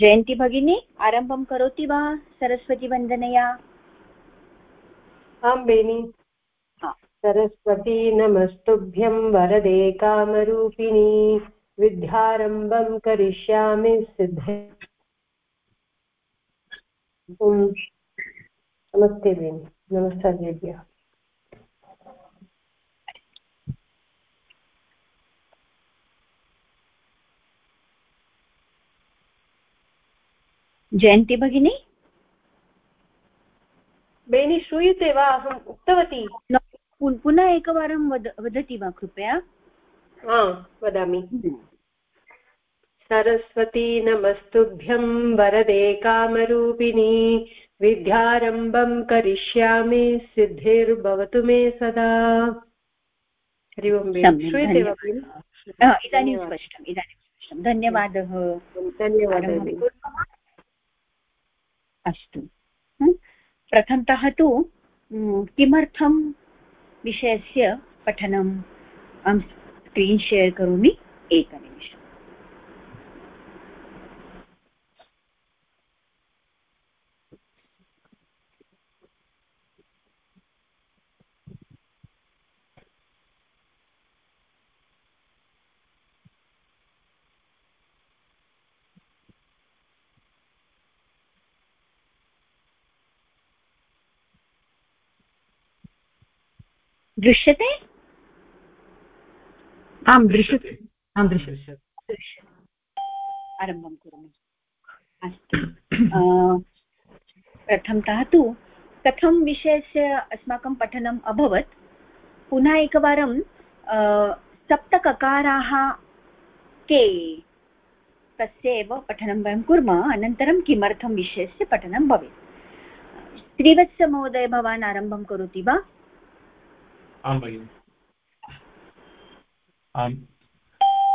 जयन्ती भगिनी आरम्भं करोति वा सरस्वतीवन्दनया आं बेनि सरस्वती नमस्तुभ्यं वरदे कामरूपिणी विद्यारम्भं करिष्यामि सिद्धे। नमस्ते बेनि नमस्कारेभ्यः जयन्ती भगिनी? बेनि श्रूयते वा अहम् उक्तवती। पुनः एकवारं वद वदति वा कृपया? हा वदामि। सरस्वती नमस्तुभ्यं वरदे कामरूपिणी विद्यारम्भं करिष्यामि सिद्धिर्भवतु मे सदा। हरि ओम् श्रूयते वा इदानीं स्पष्टम् इदानीं स्पष्टं धन्यवादः। धन्यवादः। अस्तु। प्रथमतः तु किमर्थं विषयस्य पठनम् अहं स्क्रीन् शेर् करोमि? एकनिमिषम्। दृश्यते? आं दृश्यते। आं दृश्यते। आरम्भं कुर्मः। अस्तु। प्रथमतः तु कथं विषयस्य अस्माकं पठनम् अभवत्? पुनः एकवारं सप्तककाराः के? तस्य एव पठनं वयं कुर्मः। अनन्तरं किमर्थं विषयस्य पठनं भवेत्? श्रीवत्समहोदय भवान् आरम्भं करोति वा? आं भगिनि आम्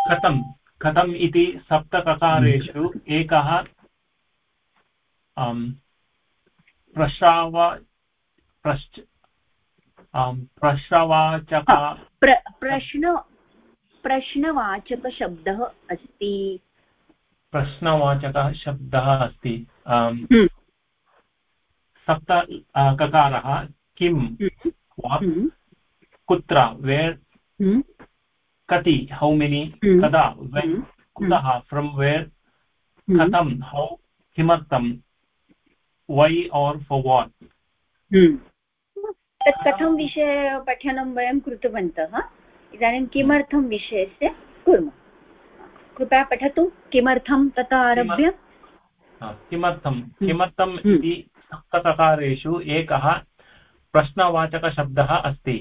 कथं कथम् इति सप्तककारेषु एकः प्रश्राव प्रश्च प्रश्रवाचक प्रश्न प्रश्नवाचकशब्दः अस्ति। प्रश्नवाचकः शब्दः अस्ति। हम्म। सप्त ककारः किं हम्म। कुत्र वेर् hmm? कति हौ मेनि hmm. कदा वेन् hmm. कुतः फ्रम् वेर् कथं हौ किमर्थं वै और् फोर् वाट् तत् कथं विषये पठनं वयं कृतवन्तः इदानीं किमर्थं विषयस्य कुर्मः कृपया पठतु किमर्थं ततः आरभ्य किमर्थं किमर्थम् इति सप्तककारेषु एकः प्रश्नवाचकशब्दः अस्ति।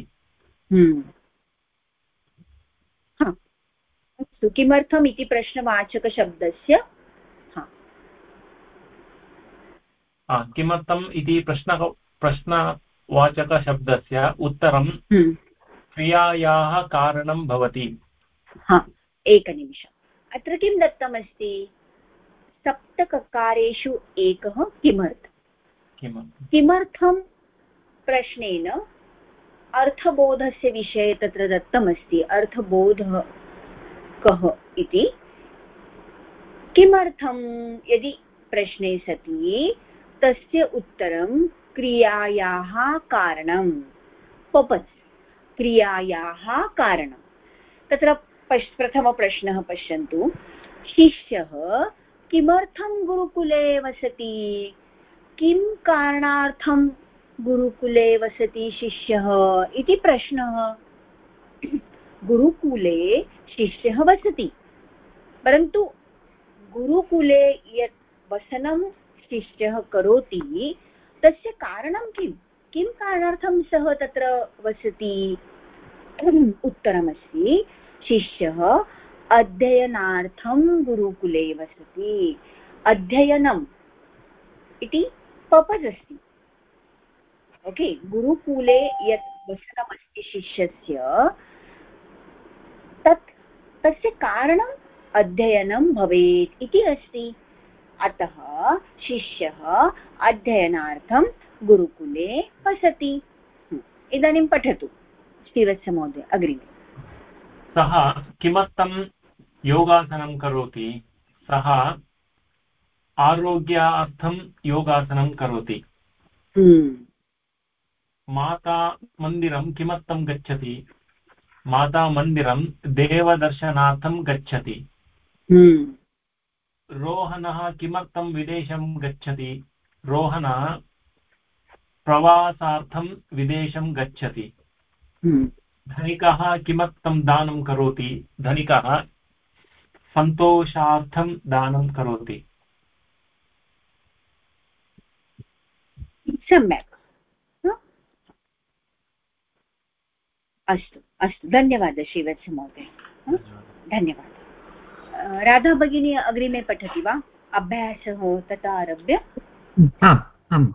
अस्तु किमर्थम् इति प्रश्नवाचकशब्दस्य। किमर्थम् इति प्रश्न प्रश्नवाचकशब्दस्य उत्तरं हम्म। क्रियायाः कारणं भवति। एकनिमिषम्। अत्र किं दत्तमस्ति? सप्तककारेषु एकः किमर्थं किमर्थं प्रश्नेन अर्थबोधस्य विषये तत्र दत्तमस्ति। अर्थबोधः कः इति? किमर्थं यदि प्रश्ने सति, तस्य उत्तरं क्रियायाः कारणं। पपस्, क्रियायाः कारणं। तत्र पश्, प्रथमप्रश्नः पश्यन्तु। शिष्यः, किमर्थं गुरुकुले वसति किं कारणार्थं गुरुकुले वसति शिष्यः इति प्रश्नः। गुरुकुले शिष्यः वसति। परन्तु गुरुकुले यत् वसनं शिष्यः करोति, तस्य कारणं किं किं कारणार्थं सः तत्र वसति? उत्तरमस्ति, शिष्यः अध्ययनार्थं गुरुकुले वसति। अध्ययनम् इति पर्पस् अस्ति ओके गुरुकुले यत् वसनमस्ति शिष्यस्य तत् तस्य कारणम् अध्ययनं भवेत् इति अस्ति अतः शिष्यः अध्ययनार्थं गुरुकुले वसति इदानीं पठतु श्रीवत्समहोदय अग्रिमे सः किमर्थं योगासनं करोति सः आरोग्यार्थं योगासनं करोति। माता मन्दिरं किमर्थं गच्छति? माता मन्दिरं देवदर्शनार्थं गच्छति। हम्म। रोहणः किमर्थं विदेशं गच्छति? रोहणः प्रवासार्थं विदेशं गच्छति। हम्म। धनिकः किमर्थं दानं करोति? धनिकः सन्तोषार्थं दानं करोति। सम्यक्। अस्तु अस्तु। धन्यवादः श्रीवत्समहोदय धन्यवादः। राधा भगिनी अग्रिमे पठति वा? अभ्यासः तथा आरभ्य? आम्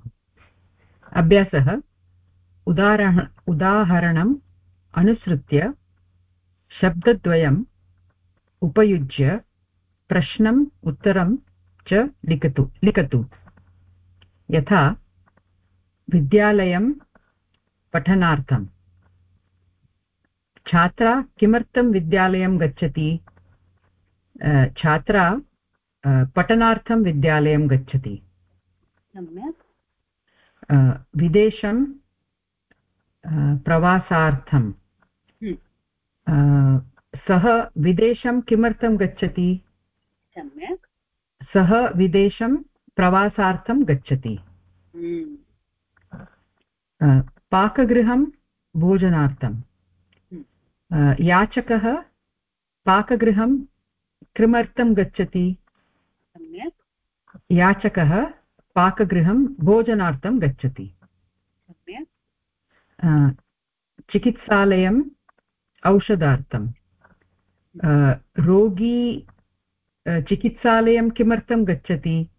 अभ्यासः उदाहरण उदाहरणम् अनुसृत्य शब्दद्वयम् उपयुज्य प्रश्नम् उत्तरं च लिखतु लिखतु। यथा विद्यालयं पठनार्थं छात्रा किमर्थं विद्यालयं गच्छति? छात्रा पठनार्थं विद्यालयं गच्छति। विदेशं प्रवासार्थं हम्म। सः विदेशं किमर्थं गच्छति? सः विदेशं प्रवासार्थं गच्छति। हम्म। पाकगृहं भोजनार्थं याचकः पाकगृहं किमर्थं गच्छति। सम्यक्। याचकः पाकगृहं भोजनार्थं गच्छति। चिकित्सालयम् औषधार्थं। रोगी चिकित्सालयं किमर्थं गच्छति?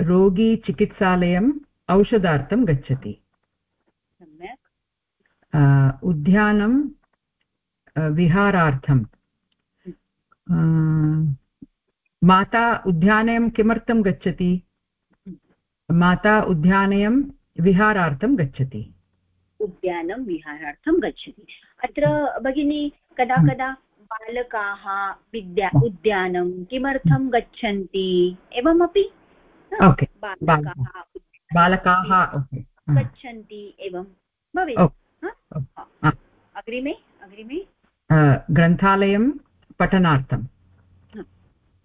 रोगी चिकित्सालयं औषधार्थं गच्छति। उद्यानं विहारार्थं माता उद्यानयं किमर्थं गच्छति माता उद्यानयं विहारार्थं गच्छति उद्यानं विहारार्थं गच्छति अत्र भगिनी कदा। कदा बालकाः विद्या उद्यानं किमर्थं गच्छन्ति एवमपि बालकाः बालकाः गच्छन्ति एवं भवेत् अग्रिमे अग्रिमे। ग्रन्थालयं पठनार्थं।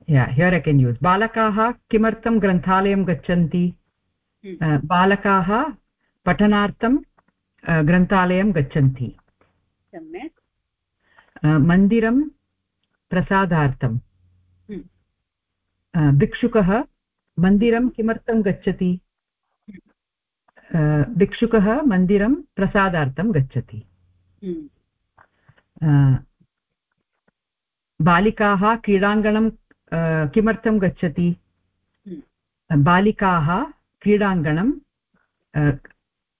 हियर् ऐ केन् यूस् बालकाः किमर्थं ग्रन्थालयं गच्छन्ति? बालकाः पठनार्थं ग्रन्थालयं गच्छन्ति। सम्यक्। मन्दिरं प्रसादार्थं। भिक्षुकः मन्दिरं किमर्थं गच्छति? भिक्षुकः मन्दिरं प्रसादार्थं गच्छति। बालिकाः क्रीडाङ्गणं किमर्थं गच्छति? बालिकाः क्रीडाङ्गणं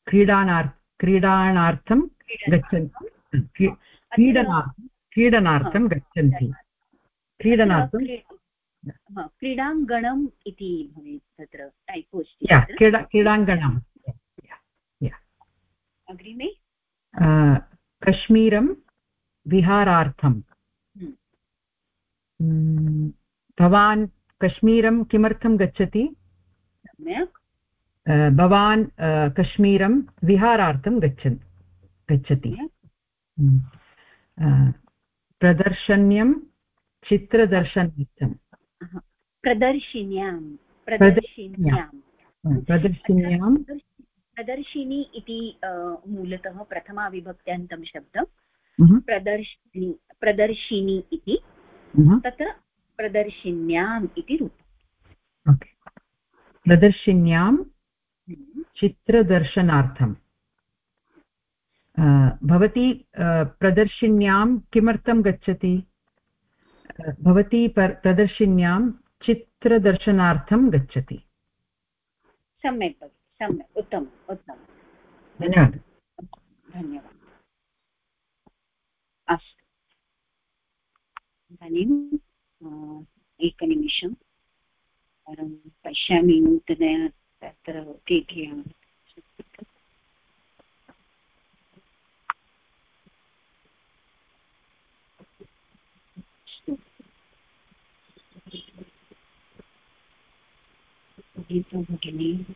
क्रीडानार् क्रीडाणार्थं गच्छन्ति। क्रीडनार्थं क्रीडनार्थं गच्छन्ति। क्रीडनार्थं क्रीडाङ्गणम् इति भवेत् तत्र क्रीडा क्रीडाङ्गणं अग्रिमे? कश्मीरं विहारार्थं भवान् कश्मीरं किमर्थं गच्छति? भवान् कश्मीरं विहारार्थं गच्छन् गच्छति। प्रदर्शन्यं चित्रदर्शनार्थं प्रदर्शिन्यां प्रदर्शिन्यां। प्रदर्शिन्यां। प्रदर्शिनी इति मूलतः प्रथमाविभक्त्यान्तं शब्दं। प्रदर्शिनी प्रदर्शिनी इति। तत्र प्रदर्शिन्याम् इति रूपम्। प्रदर्शिन्यां चित्रदर्शनार्थं भवती प्रदर्शिन्यां किमर्थं गच्छति? भवती प्रदर्शिन्यां चित्रदर्शनार्थं गच्छति। सम्यक् भगिनि सम्यक् उत्तमम् उत्तमं धन्यवादः। धन्यवादः। अस्तु। इदानीम् एकनिमिषं। परं पश्यामि नूतनया तत्र के के भगिनी।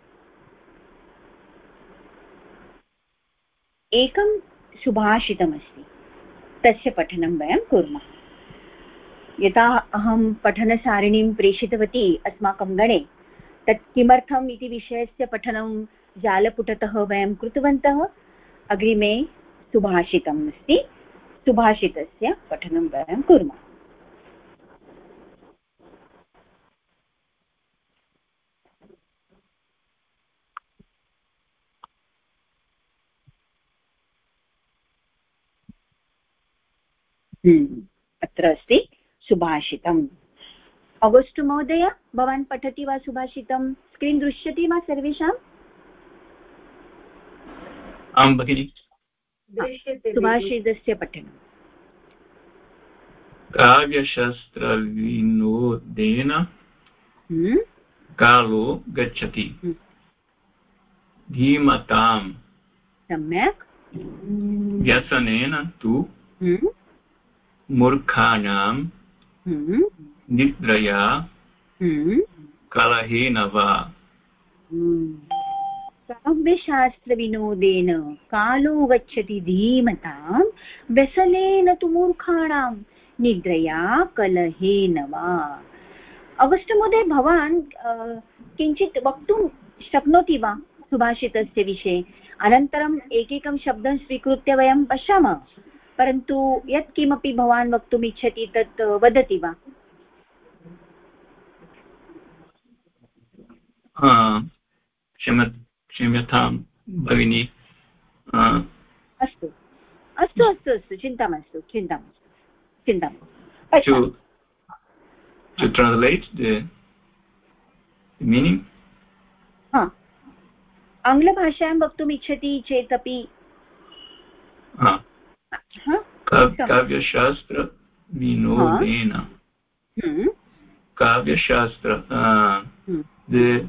एकं सुभाषितमस्ति तस्य पठनं वयं कुर्मः। यदा अहं पठनसारिणीं प्रेषितवती अस्माकं गणे, तत् किमर्थम् इति विषयस्य पठनं जालपुटतः वयं कृतवन्तः, अग्रिमे सुभाषितम् अस्ति। सुभाषितस्य पठनं वयं कुर्मः। अत्र अस्ति सुभाषितम्। अगस्टु महोदय भवान् पठति वा सुभाषितं स्क्रीन् दृश्यते वा सर्वेषाम् आं भगिनि। सुभाषितस्य पठनं। काव्यशास्त्रविनोदेन हम्म, कालो गच्छति। हम्म। धीमतां सम्यक्। व्यसनेन तु हम्म, मूर्खाणां हम्म, निद्रया हम्म, कलहेन वा। काव्यशास्त्रविनोदेन कालो गच्छति धीमतां व्यसनेन तु मूर्खाणां निद्रया कलहेन वा अगस्ट् महोदय भवान् किञ्चित् वक्तुं शक्नोति वा सुभाषितस्य विषये? अनन्तरम् एकैकं शब्दं स्वीकृत्य वयं पश्यामः। परन्तु यत्किमपि भवान् वक्तुम् इच्छति तत् वदति वा? क्षम क्षम्यतां भगिनि। अस्तु। अस्तु अस्तु अस्तु चिन्ता मास्तु चिन्ता मास्तु चिन्ता मास्तु। to translate the, the meaning? हा। आङ्ग्लभाषायां वक्तुम् इच्छति हा हा? का- काव्यशास्त्र विनोदेन। हम्म, काव्यशास्त्र हम्म। the,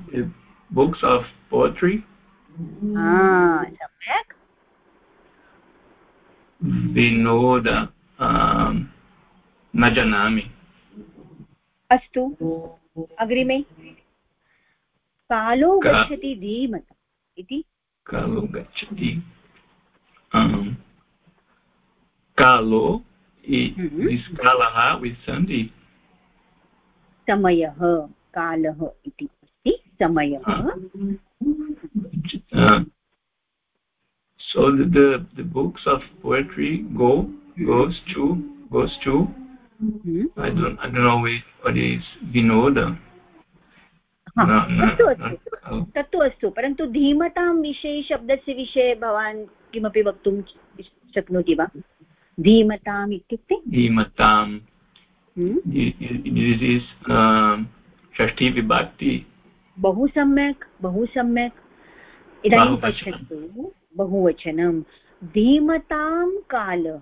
books of poetry हा, विनोद um, न जानामि। अस्तु अग्रिमे। कालो गच्छति धीमत इति। कालो गच्छति um, कालो i- Mhm. कालः with sandhi समयः कालः इति अस्ति समयः uh, so the, the the books of poetry go goes to goes to hmm, i don't i don't know which, what is vinoda हा, no. अस्तु तत्तु अस्तु परन्तु धीमतां विषये शब्दस्य विषये भवान् किमपि वक्तुं शक्नोति वा धीमताम् इत्युक्ते? धीमताम्। हम्म, um, षष्ठी विभक्ति। बहु सम्यक् बहु सम्यक्। इदानीं। पश्यतु। बहुवचनं धीमतां कालः।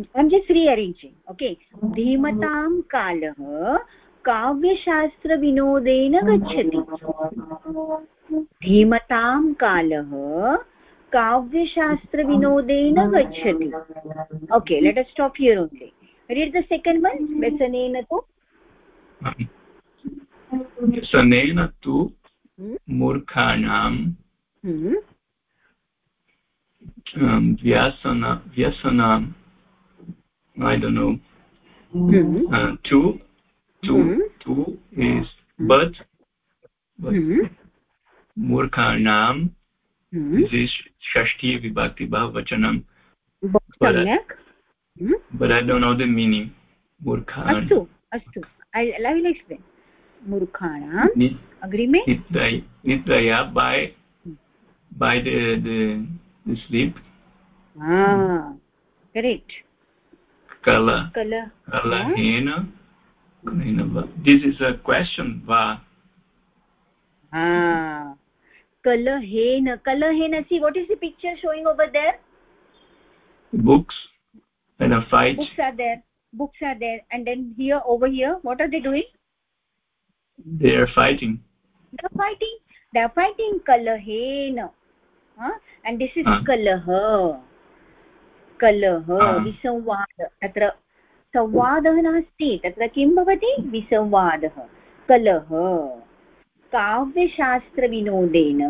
I'm just rearranging okay? धीमतां कालः काव्यशास्त्रविनोदेन गच्छति। धीमतां कालः काव्यशास्त्रविनोदेन गच्छति। Okay let stop here only read the second one व्यसनेन तु? व्यसनेन तु hmm? मूर्खाणां hmm? अं, व्यासन व्यसनां ऐदनु hmm? uh, मूर्खाणां षष्ठी विभक्ति बहुवचनं बहु But I- सम्यक् Hmm? but I don't know the meaning मूर्खान् अस्तु अस्तु ऐ विल् एक्स्प्लेन् मूर्खाणां नि- अग्रिमे निद्रय- निद्रया by by the the, the sleep correct kala कल kalahena kalahena va this is a question va kalahena kalahena see what is the picture showing over there books and a fight books are there books are there and then here over here what are they doing they are fighting they're fighting they're fighting kalahena huh? and this is uh. kalah कलह विसंवाद तत्र संवादः नास्ति तत्र किं भवति विसंवादः कलह काव्यशास्त्रविनोदेन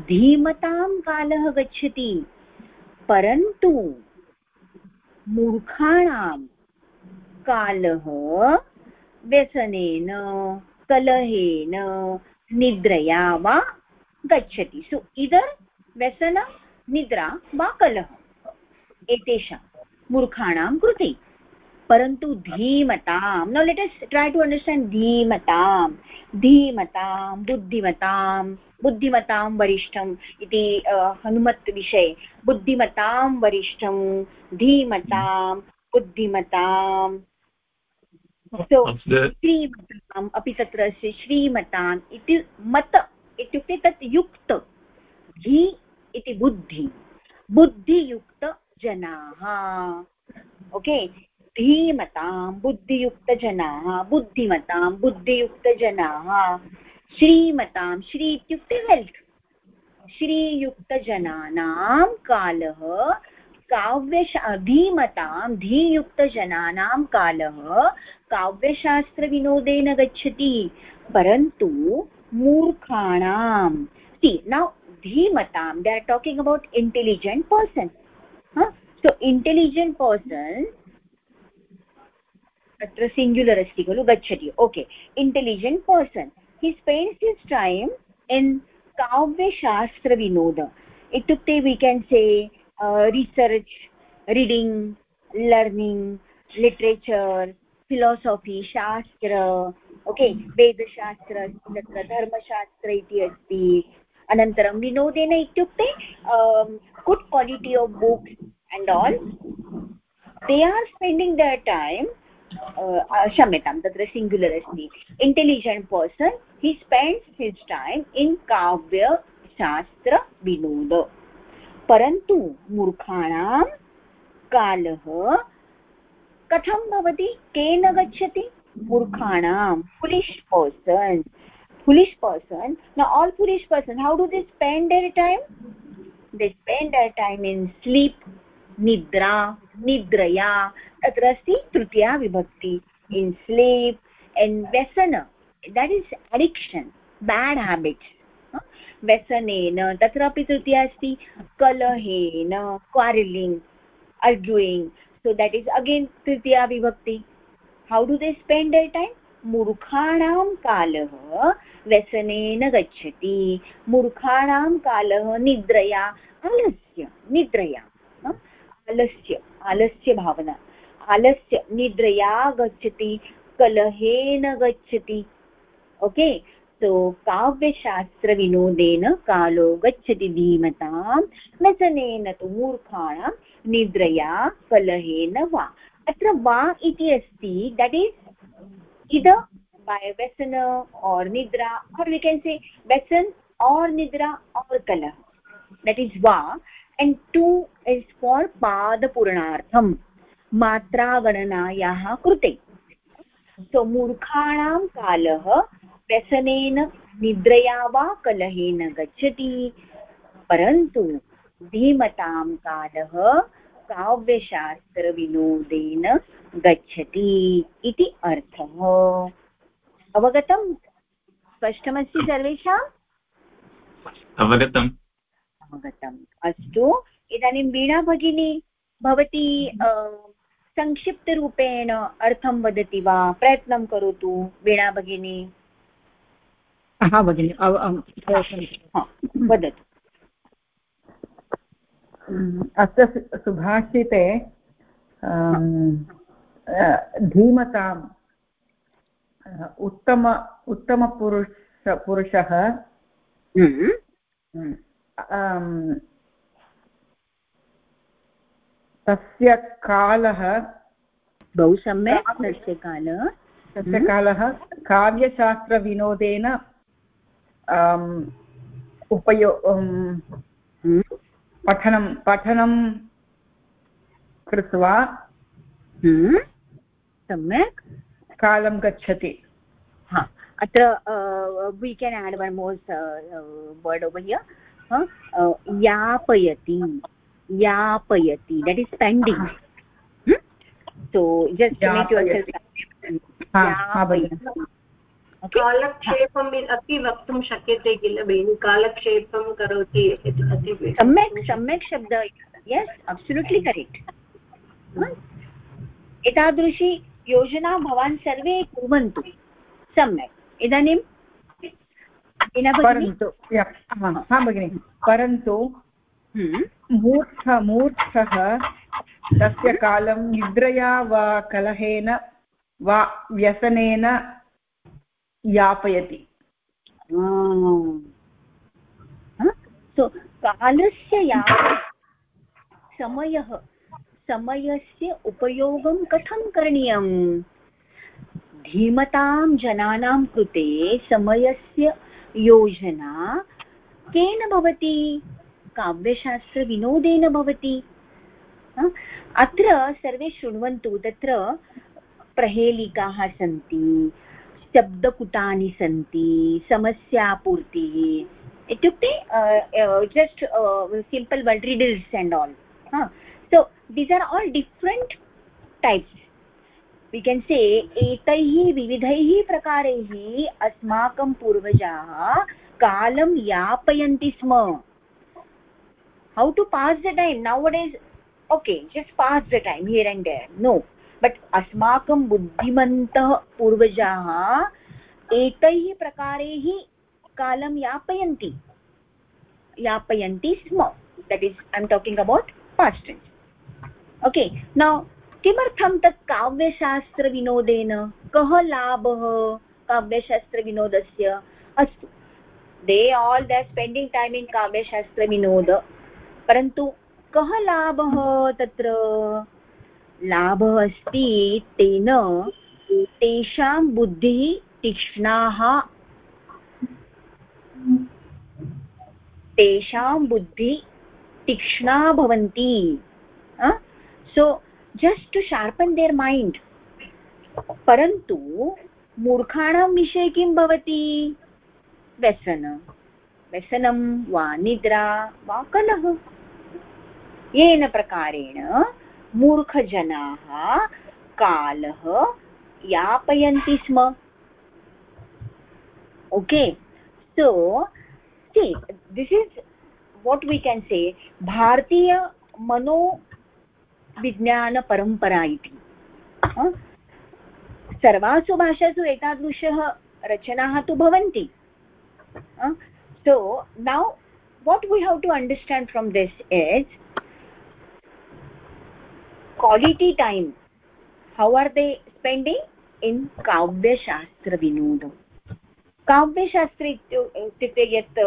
धीमतां कालः गच्छति, परन्तु मूर्खाणां कालः व्यसनेन, कलहेन, निद्रया वा गच्छति। सो, इदर् व्यसन, निद्रा वा कलह, एतेषां मूर्खाणां कृते। परन्तु धीमतां no let us try to understand धीमतां धीमतां बुद्धिमतां बुद्धिमतां वरिष्ठम् इति हनुमत् विषये। बुद्धिमतां वरिष्ठं धीमतां बुद्धिमतां श्रीमताम् अपि तत्र अस्ति श्रीमताम् इति मत इत्युक्ते तत् युक्त धी इति बुद्धि। बुद्धियुक्तजनाः ओके धीमतां बुद्धियुक्तजनाः बुद्धिमतां बुद्धियुक्तजनाः श्रीमतां श्री इत्युक्ते वेल्त् श्रीयुक्तजनानां कालः, काव्यशा धीमतां धीयुक्तजनानां कालः, काव्यशास्त्रविनोदेन गच्छति। परन्तु मूर्खाणां see now धीमतां they are talking about intelligent person so, intelligent person अत्र सिङ्ग्युलर् अस्ति खलु गच्छति। Okay intelligent person he spends his time in काव्यशास्त्रविनोद इत्युक्ते we can say research reading learning literature philosophy शास्त्र। ओके वेदशास्त्र अस्ति, तत्र धर्मशास्त्र इति अस्ति। अनन्तरं विनोदेन इत्युक्ते good quality of books and all they are spending their time क्षम्यतां तत्र सिङ्ग्युलर् अस्ति intelligent person he spends his time in काव्यशास्त्रविनोद परन्तु मूर्खाणां कालः कथं भवति? केन गच्छति? मूर्खाणां. Foolish person foolish person. Now, all foolish person, how do they spend their time? They spend their time in sleep. Nidra निद्रया तत्र अस्ति तृतीया विभक्ति इन् स्लीप् एन् व्यसन that is addiction bad habits व्यसनेन, तत्रापि तृतीया अस्ति, कलहेन quarrelling arguing so that is again तृतीया विभक्ति. How do they spend their time मूर्खाणां कालः व्यसनेन गच्छति. मूर्खाणां कालः निद्रया, आलस्य, निद्रया. आलस्य आलस्य भावना। आलस्य निद्रया गच्छति, कलहेन गच्छति। ओके? सो काव्यशास्त्रविनोदेन कालो गच्छति धीमतां, व्यसनेन तु मूर्खाणां, निद्रया कलहेन वा। अत्र वा इति अस्ति दट् इस् इद by व्यसन or nidra or we can say व्यसन or nidra or kalah that is va and two is for padapurnartham मात्रागणनायाः कृते सो मूर्खाणां कालः व्यसनेन निद्रया वा कलहेन गच्छति परन्तु धीमतां कालः काव्यशास्त्रविनोदेन गच्छति इति अर्थः अवगतम् स्पष्टमस्ति सर्वेषाम् अवगतम् अवगतम् अस्तु इदानीं वीणा भगिनी भवती संक्षिप्तरूपेण अर्थं वदति वा? प्रयत्नं करोतु वीणा भगिनी। हा भगिनि वदतु। अत्र सुभाषिते धीमताम् उत्तम उत्तमपुरुष पुरुषः। हम्म। तस्य कालः बहु सम्यक् तस्य कालः। तस्य कालः काव्यशास्त्रविनोदेन उपयो हम्म? पठनं पठनं कृत्वा हम्म? सम्यक्। कालं गच्छति। हा। अत्र we can add one more word over here यापयति यापयति that is pending so just make your यापयति. कालक्षेपम् अपि वक्तुं शक्यते किल भगिनि कालक्षेपं करोति सम्यक् सम्यक् शब्द यस् अब्सुलुट्लि करेक्ट् एतादृशी योजना भवान् सर्वे कुर्वन्तु। सम्यक्। इदानीं परन्तु हा भगिनि परन्तु हम्म। मूर्ख मूर्खः तस्य कालं निद्रया वा कलहेन वा व्यसनेन यापयति। सो कालस्य या समयः समयस्य उपयोगं कथं करणीयम्? धीमतां जनानां कृते समयस्य योजना केन भवति? काव्यशास्त्रविनोदेन भवति। अत्र सर्वे शृण्वन्तु, तत्र प्रहेलिकाः सन्ति, शब्दकुटानि सन्ति, समस्यापूर्तिः इत्युक्ते just simple word riddles and all so, these are all different types. We can say एतैः विविधैः प्रकारैः अस्माकं पूर्वजाः कालं यापयन्ति स्म। How to pass the time? Nowadays, okay, just pass the time here and there, no. But अस्माकं बुद्धिमन्तः पूर्वजाः एतैः प्रकारैः कालं यापयन्ति। यापयन्ति स्म। That is I am talking about past okay now किमर्थं तत् काव्यशास्त्रविनोदेन? कः लाभः काव्यशास्त्रविनोदस्य? अस्तु। They all they spending time in काव्यशास्त्रविनोद। परन्तु कः लाभः तत्र? लाभः अस्ति तेन तेषां बुद्धिः तीक्ष्णाः। तेषां बुद्धिः तीक्ष्णा भवन्ति। So just to sharpen their mind परन्तु मूर्खाणां विषये किं भवति? व्यसन। व्यसनं वा निद्रा वा कलह। येन प्रकारेण मूर्खजनाः कालः यापयन्ति स्म। Okay so this is what we can say भारतीयमनोविज्ञानपरम्परा इति। सर्वासु भाषासु एतादृशः रचनाः तु भवन्ति। so, now, what we have to understand from this is, quality time, how are they spending? In काव्यशास्त्रविनोदं काव्यशास्त्र इत्युक्ते यत्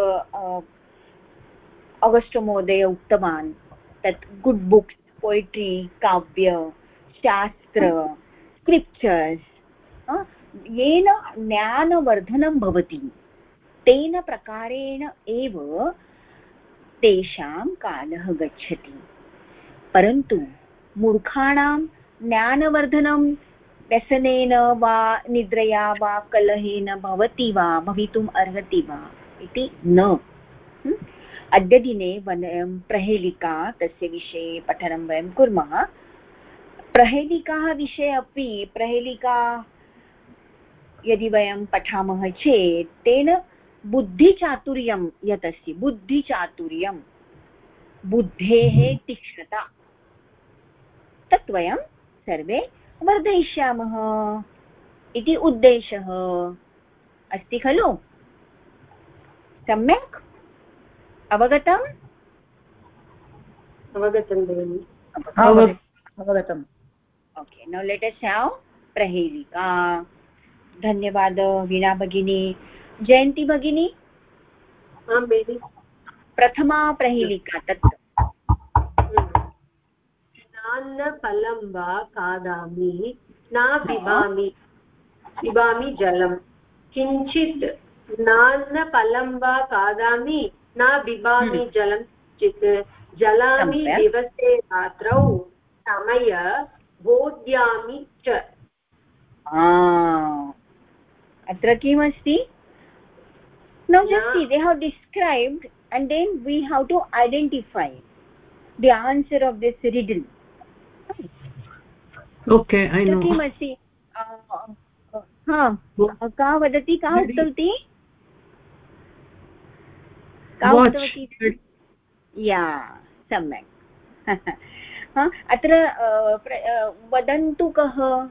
अगस्ट् महोदय उक्तवान् तत् गुड् बुक्स् पोयिट्रि काव्य शास्त्र स्क्रिप्चर्स् येन ज्ञानवर्धनं भवति तेन प्रकारेण एव तेषां कालः गच्छति परन्तु मूर्खाणां ज्ञानवर्धनं व्यसनेन वा निद्रया वा कलहेन भवति वा भवितुम् अर्हति वा इति न अद्यदिने वयं प्रहेलिका, तस्य विषये पठनं वयं कुर्मः। प्रहेलिकाः विषये अपि, प्रहेलिका यदि वयं पठामः चेत्, तेन बुद्धिचातुर्यं यत् अस्ति बुद्धिचातुर्यं। बुद्धेः तीक्ष्णता। तत् वयं सर्वे वर्धयिष्यामः इति उद्देशः अस्ति खलु। सम्यक्? अवगतम्? अवगतं भगिनि। अवगतम्। ओके नौ लेटेस् हाव् प्रहेलिका धन्यवाद वीणा भगिनी। जयन्ती भगिनी। आं बेबि प्रथमा प्रहेलिका तत्र नान्नफलं वा खादामि न पिबामि। पिबामि जलं किञ्चित् नान्नफलं वा खादामि न बिभामि जलं चित्। जलामि दिवसे रात्रौ समय बोध्यामि च। अत्र किमस्ति? No. Just they have described and then we have to identify the answer of this riddle किमस्ति? का वदति? का उक्तवती का उक्तवती या सम्यक्। हा, अत्र वदन्तु कः?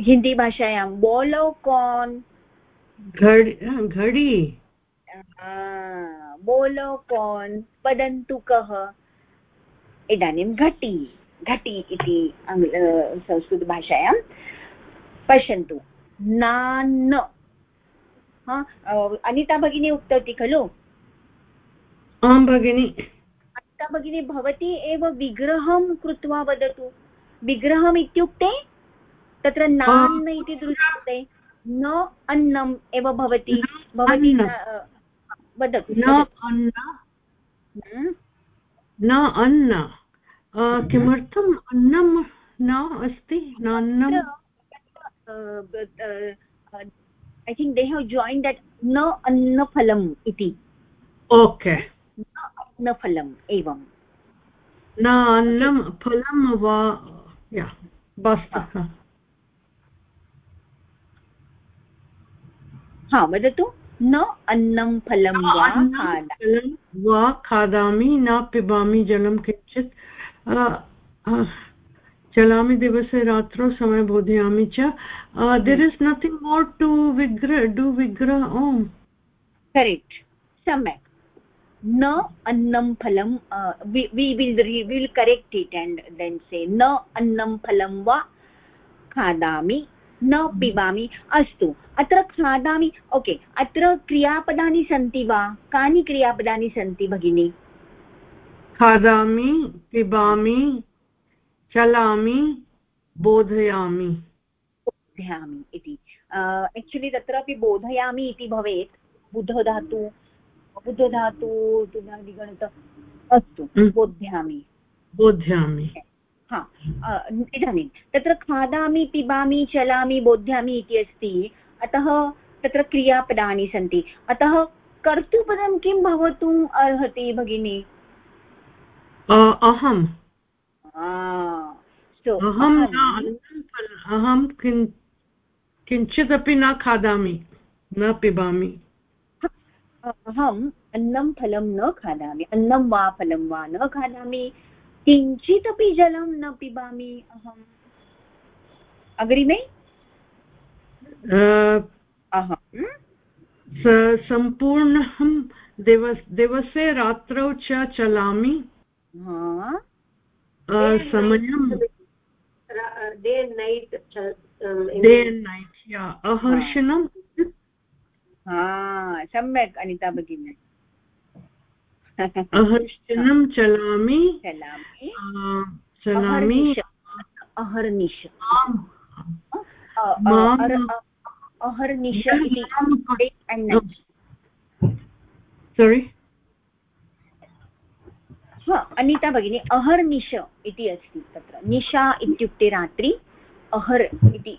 हिन्दीभाषायां बोलो कौन् घड़ी। बोलो कौन् वदन्तु कः? इदानीं घटी घटी इति आङ्ग्ल संस्कृतभाषायां पश्यन्तु। अ, अनिता भगिनी उक्तवती खलु? आं भगिनि। अनिता भगिनी भवती एव विग्रहं कृत्वा वदतु। विग्रहम् इत्युक्ते? तत्र नान्न इति दृश्यते। न अन्नम् एव भवति। भवती अन्न। वदतु न अन्न। हम्म, न अन्न। किमर्थम् अन्नं न अस्ति? I think they have join that न अन्नफलम् इति ओके न अन्नफलम् एवं न अन्नं फलं वा हा वदतु न अन्नं फलं वा वा खादामि न पिबामि जलं किञ्चित् चलामि दिवसे रात्रौ समय बोधयामि च। There is nothing more to विग्रह डु विग्रह ओम्। करेक्ट् सम्यक्। न अन्नं फलं we will will correct it and then say न अन्नं फलं वा खादामि न पिबामि अस्तु। अत्र खादामि ओके अत्र क्रियापदानि सन्ति वा? कानि क्रियापदानि सन्ति भगिनि? खादामि पिबामि चलामि बोधयामि। बोधयामि इति। एक्चुलि तत्रापि बोधयामि इति भवेत्। बुधधातु बुधधातु तुदादिगणित अस्तु Mm. बोध्यामि। बोधयामि। हा इदानीं तत्र खादामि पिबामि चलामि बोध्यामि इति अस्ति। अतः तत्र क्रियापदानि सन्ति। अतः कर्तृपदं किं भवितुम् अर्हति भगिनी? अहम्। अहं न अहं अन्नं फल- अहं किं किञ्चिदपि न खादामि न पिबामि। अहम् अन्नं फलं न खादामि अन्नं वा फलं वा न खादामि किञ्चिदपि जलं न पिबामि अहम् अग्रिमे? अहं। सम्पूर्णं दिवस दिवसे रात्रौ च चलामि। हा, समयं डे नैट् डे नैट् या अहर्षणं सम्यक् अनिता भगिनी। अहर्षणं चलामि। चलामि। अहर्निश। अहर्निश। आम् अ- अ- माम्- अर- अ- अहर्निश इति माम्- day and night. सोरि हा अनिता भगिनी अहर्निश इति अस्ति तत्र। निशा इत्युक्ते रात्रि अहर् इति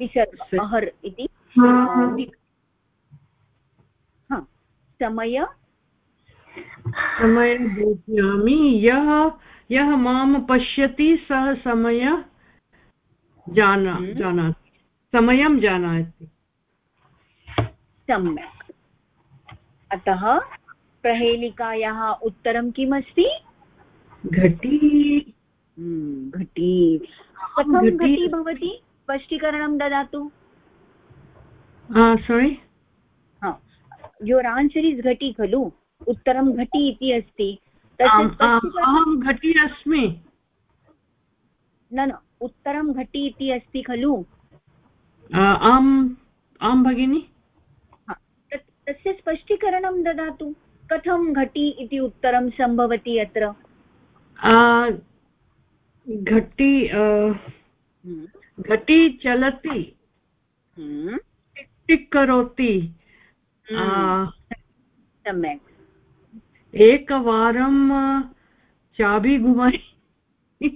विसर्ग अहर् इति। समय? समयं बोधयामि यः यः माँ पश्यति सः समय जाना हम्म। जानाति। समयं जानाति। सम्यक्। अतः प्रहेलिकायाः उत्तरं किमस्ति? घटी। हम्म, घटी। कथं घटी- भवति? स्पष्टीकरणं ददातु। सोरि योर् आन्सर् इस् घटी खलु। उत्तरं घटी इति अस्ति। अहं घटी अस्मि। न न उत्तरं घटी इति अस्ति खलु। आम् आं भगिनि। तस्य स्पष्टीकरणं ददातु। कथं घटी इति उत्तरं सम्भवति अत्र? घटी हम्म, घटी चलति। हम्म, टिक् करोति। सम्यक्। एकवारं चाबि घुमाइ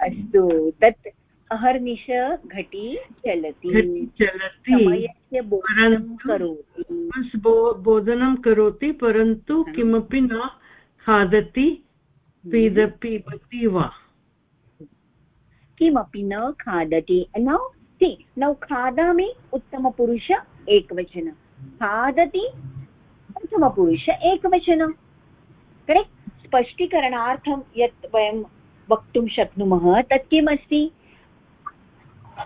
अस्तु तत् अहर्निश घटी चलति। चलति। बोधनं करोति। परन्तु हम्म। किमपि न खादति पिद पिबति वा? किमपि न खादति। नौ सि नौ खादामि उत्तमपुरुष एकवचन। खादति प्रथमपुरुष एकवचनं। करेक्ट्? स्पष्टीकरणार्थं यत् वयं वक्तुं शक्नुमः तत् किमस्ति?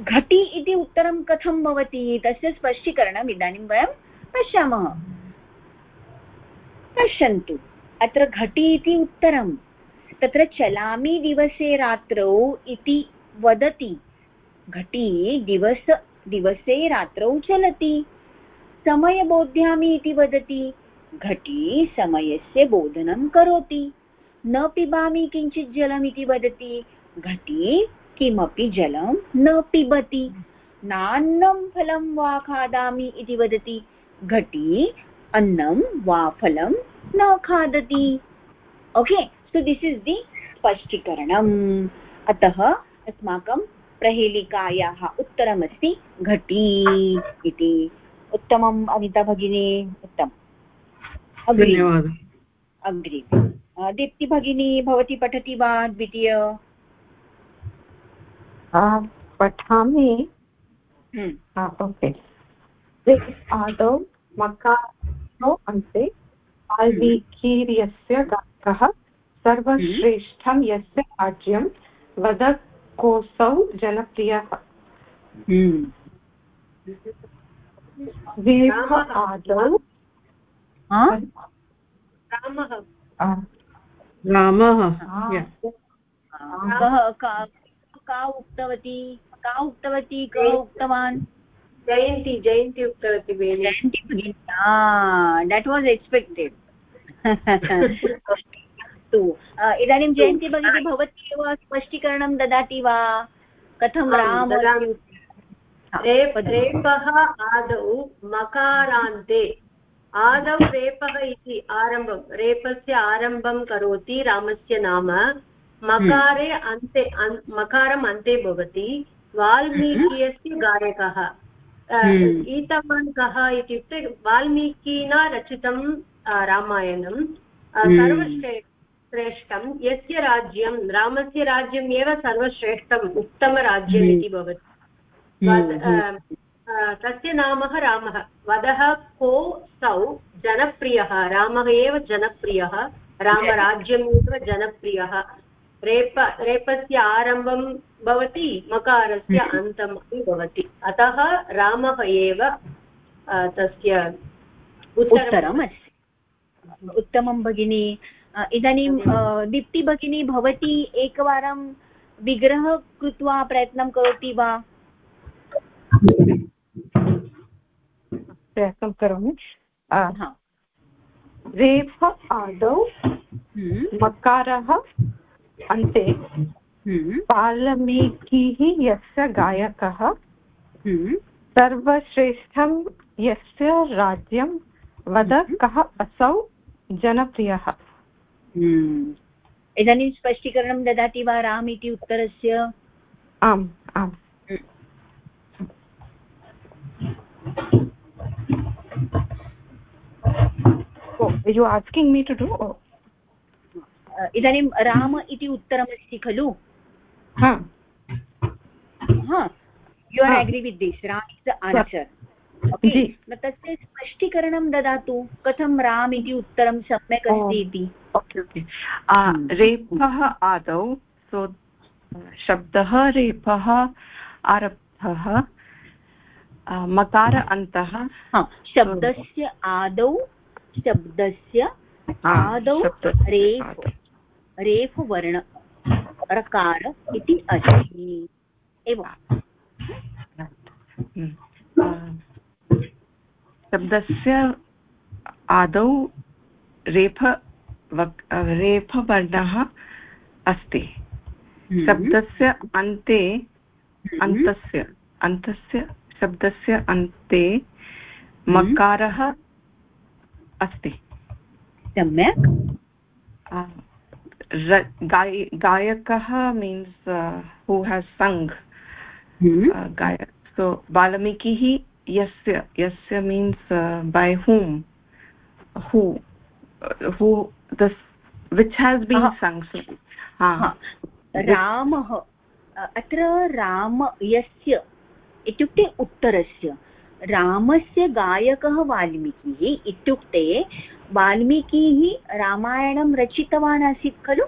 घटी इति उत्तरं कथं भवति? तस्य स्पष्टीकरणम् इदानीं वयं पश्यामः। पश्यन्तु। अत्र घटी इति उत्तरं। तत्र चलामि दिवसे रात्रौ इति वदति। घटी दिवस, दिवसे रात्रौ चलति। समयबोध्यामि इति वदति। घटी समयस्य बोधनं करोति। न पिबामि किञ्चित् जलम् इति वदति। घटी किमपि जलं न पिबति। नान्नं फलं वा खादामि इति वदति। घटी अन्नं वा फलं न खादति। Okay so this is the स्पष्टीकरणम्। अतः अस्माकं प्रहेलिकायाः उत्तरमस्ति घटी इति। उत्तमम् अनिता भगिनी उत्तमम् धन्यवादः। अग्रिम। दीप्ति भगिनी भवती पठति वा द्वितीय? पठामि। हम्म। ओके। आदौ मकारो अन्ते वाल्मीकिर्यस्य गायकः सर्वश्रेष्ठं यस्य राज्यं वद कोऽसौ जनप्रियः। हम्म। आदौ रामः कः का उक्तवती? का उक्तवती? कः उक्तवान्? जयन्ती जयन्ती उक्तवती बेनि जयन्ती भगिनी देट् वास् एक्स्पेक्टेड् अस्तु. इदानीं जयन्ती भगिनी भवती एव स्पष्टीकरणं ददाति वा? कथं राम? रेपः आदौ मकारान्ते। आदौ रेपः इति आरम्भं। रेपस्य आरम्भं करोति रामस्य नाम। मकारे अन्ते मकारम् अन्ते भवति। वाल्मीकियस्य गायकः। हम्म। ईतवान् कः इत्युक्ते वाल्मीकिना रचितं रामायणं हम्म। सर्वश्रे श्रेष्ठं यस्य राज्यं रामस्य राज्यम् एव सर्वश्रेष्ठम् उत्तमराज्यम् इति भवति। हम्म, तस्य नाम रामः। वदः को सौ जनप्रियः रामः एव जनप्रियः रामराज्यम् एव जनप्रियः। रेप रेपस्य आरम्भं भवति मकारस्य हम्म। अन्तम् अपि भवति। अतः रामः एव तस्य उत्तरम् अस्ति। उत्तमं भगिनी। इदानीं दीप्ति भगिनी भवती एकवारं विग्रह कृत्वा प्रयत्नं करोति वा? प्रयत्नं करोमि। रेफ आदौ हम्म। मकारः अन्ते हम्म। वाल्मीकिः यस्य गायकः हम्म। सर्वश्रेष्ठं यस्य राज्यं वद हम्म। कः असौ जनप्रियः इदानीं स्पष्टीकरणं ददाति वा राम् इति उत्तरस्य आम् आम् you asking me to do इदानीं राम इति उत्तरमस्ति खलु? You are agree with this Ram is the answer तस्य स्पष्टीकरणं ददातु. कथं राम् इति उत्तरं सम्यक् अस्ति इति? Okay okay. रेफः आदौ. सो शब्दः रेफः आरब्धः. मकार अन्तः. शब्दस्य आदौ शब्दस्य आदौ रेफ् रेफ् वर्ण रकार इति अस्ति एवं। शब्दस्य आदौ रेफ रेफवर्णः अस्ति। हम्म। शब्दस्य अन्ते अन्तस्य अन्तस्य शब्दस्य अन्ते मकारः अस्ति। सम्यक्। गायकः मीन्स् हू हेस् सङ्ग् गायक सो वाल्मीकिः यस्य यस्य means by whom who who the which has been sung रामः अत्र राम यस्य इत्युक्ते उत्तरस्य. रामस्य गायकः वाल्मीकिः इत्युक्ते वाल्मीकिः रामायणं रचितवान् आसीत् खलु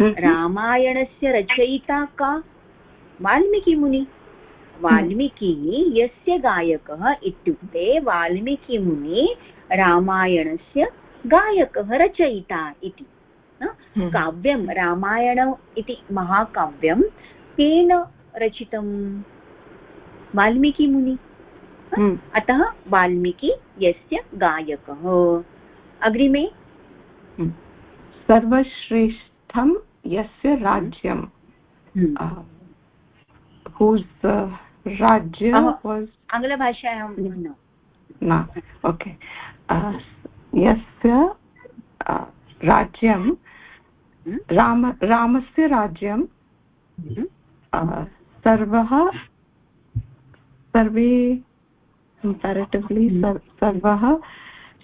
हम्म। रामायणस्य रचयिता का वाल्मीकिमुनि वाल्मीकिः यस्य गायकः इत्युक्ते वाल्मीकिमुनि रामायणस्य गायकः रचयिता इति हम्म। काव्यं रामायण इति महाकाव्यं केन रचितं वाल्मीकिमुनि हम्म। अतः वाल्मीकि यस्य गायकः। अग्रिमे। हम्म। सर्वश्रेष्ठं यस्य राज्यं। whose uh, rajya was आङ्ग्लभाषायां न। ओके यस्य राज्यं राम रामस्य राज्यं सर्वः सर्वे कम्पेरिटिव्लि सर्वः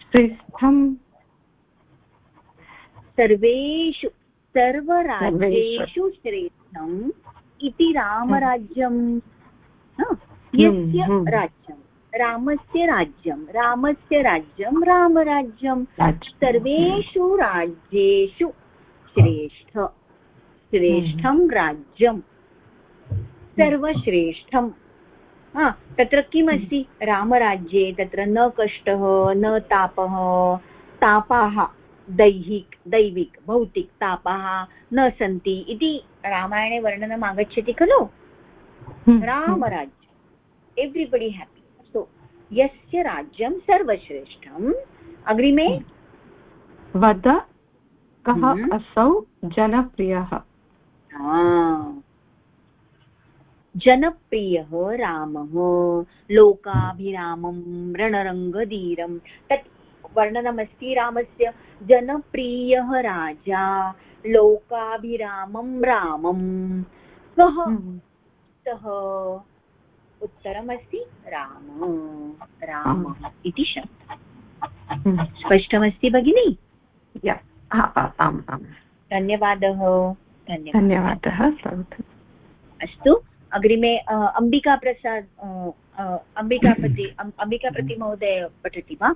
श्रेष्ठं सर्वेषु सर्वराज्येषु श्रेष्ठम् इति रामराज्यं यस्य। राज्यं रामस्य राज्यं रामस्य राज्यं रामराज्यं सर्वेषु राज्येषु श्रेष्ठ श्रेष्ठं। राज्यं सर्वश्रेष्ठं हा तत्र किमस्ति रामराज्ये तत्र न कष्टः न तापः तापाः दैहिक दैविक भौतिक तापाः न सन्ति इति रामायणे वर्णनम् आगच्छति खलु? रामराज्यम्. एव्रिबडि हेपि सो यस्य राज्यं सर्वश्रेष्ठम्? अग्रिमे? वद कः हम्म। असौ जनप्रियः? जनप्रियः रामः। लोकाभिरामं रणरङ्गधीरं। तत् वर्णनमस्ति रामस्य जनप्रियः राजा। लोकाभिरामं रामं कः हम्म। सः उत्तरमस्ति राम। रामः इति शब्दः। हम्म। स्पष्टमस्ति भगिनि? आम् आम्। धन्यवादः। धन्यवादः। अस्तु। अग्रिमे अम्बिकाप्रसाद् अम्बिकापति अम्बिकाप्रति महोदय पठति वा?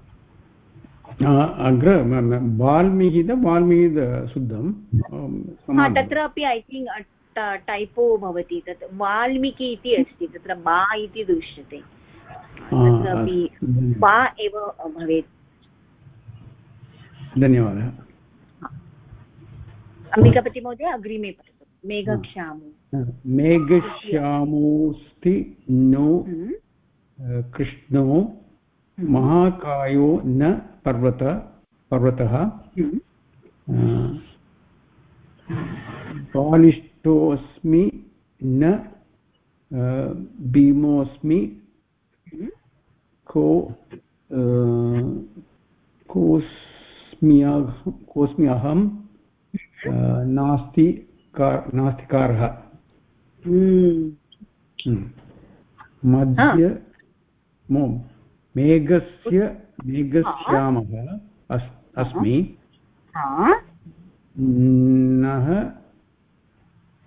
अग्र वाल्मीकि वाल्मीकि शुद्धं तत्रापि ऐ थिङ्क् टैपो भवति तत् वाल्मीकि इति अस्ति तत्र बा इति दृश्यते। तत्रापि बा एव भवेत्। धन्यवादः। अम्बिकापतिमहोदय अग्रिमे पठतु। मेघक्षामो। मेघश्यामोऽस्ति नो हम्म। कृष्णो हम्म। महाकायो न पर्वत पर्वतः हम्म। बालिष्ठोऽस्मि न भीमोऽस्मि को कोऽस्मि कोऽस्मि अहं नास्ति नास्तिकारः हम्म। मध्य मेघस्य मेघश्यामः अस्मि। नः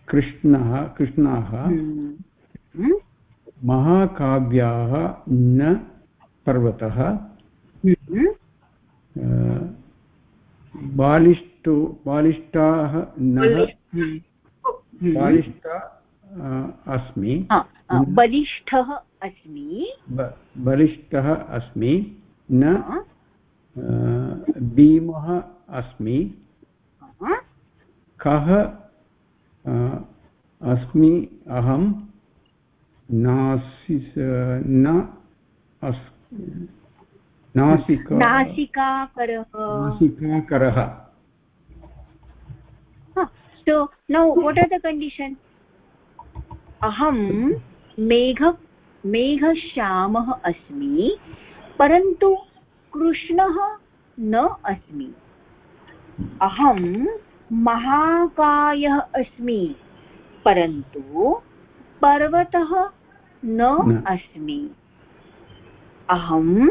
कृष्णः कृष्णाः। हम्म। महाकाव्याः न पर्वतः। हम्म। बालिष्टो बालिष्टाः नः बालिष्ठा अस्मि। बलिष्ठः अस्मि। बलिष्ठः अस्मि। न भीमः अस्मि। कः अस्मि अहं? नासि न नासिका नासिकाकरः। so now what are the condition अहं मेघ मेघश्यामः अस्मि परन्तु कृष्णः न अस्मि। अहं महाकायः अस्मि परन्तु पर्वतः न अस्मि। अहं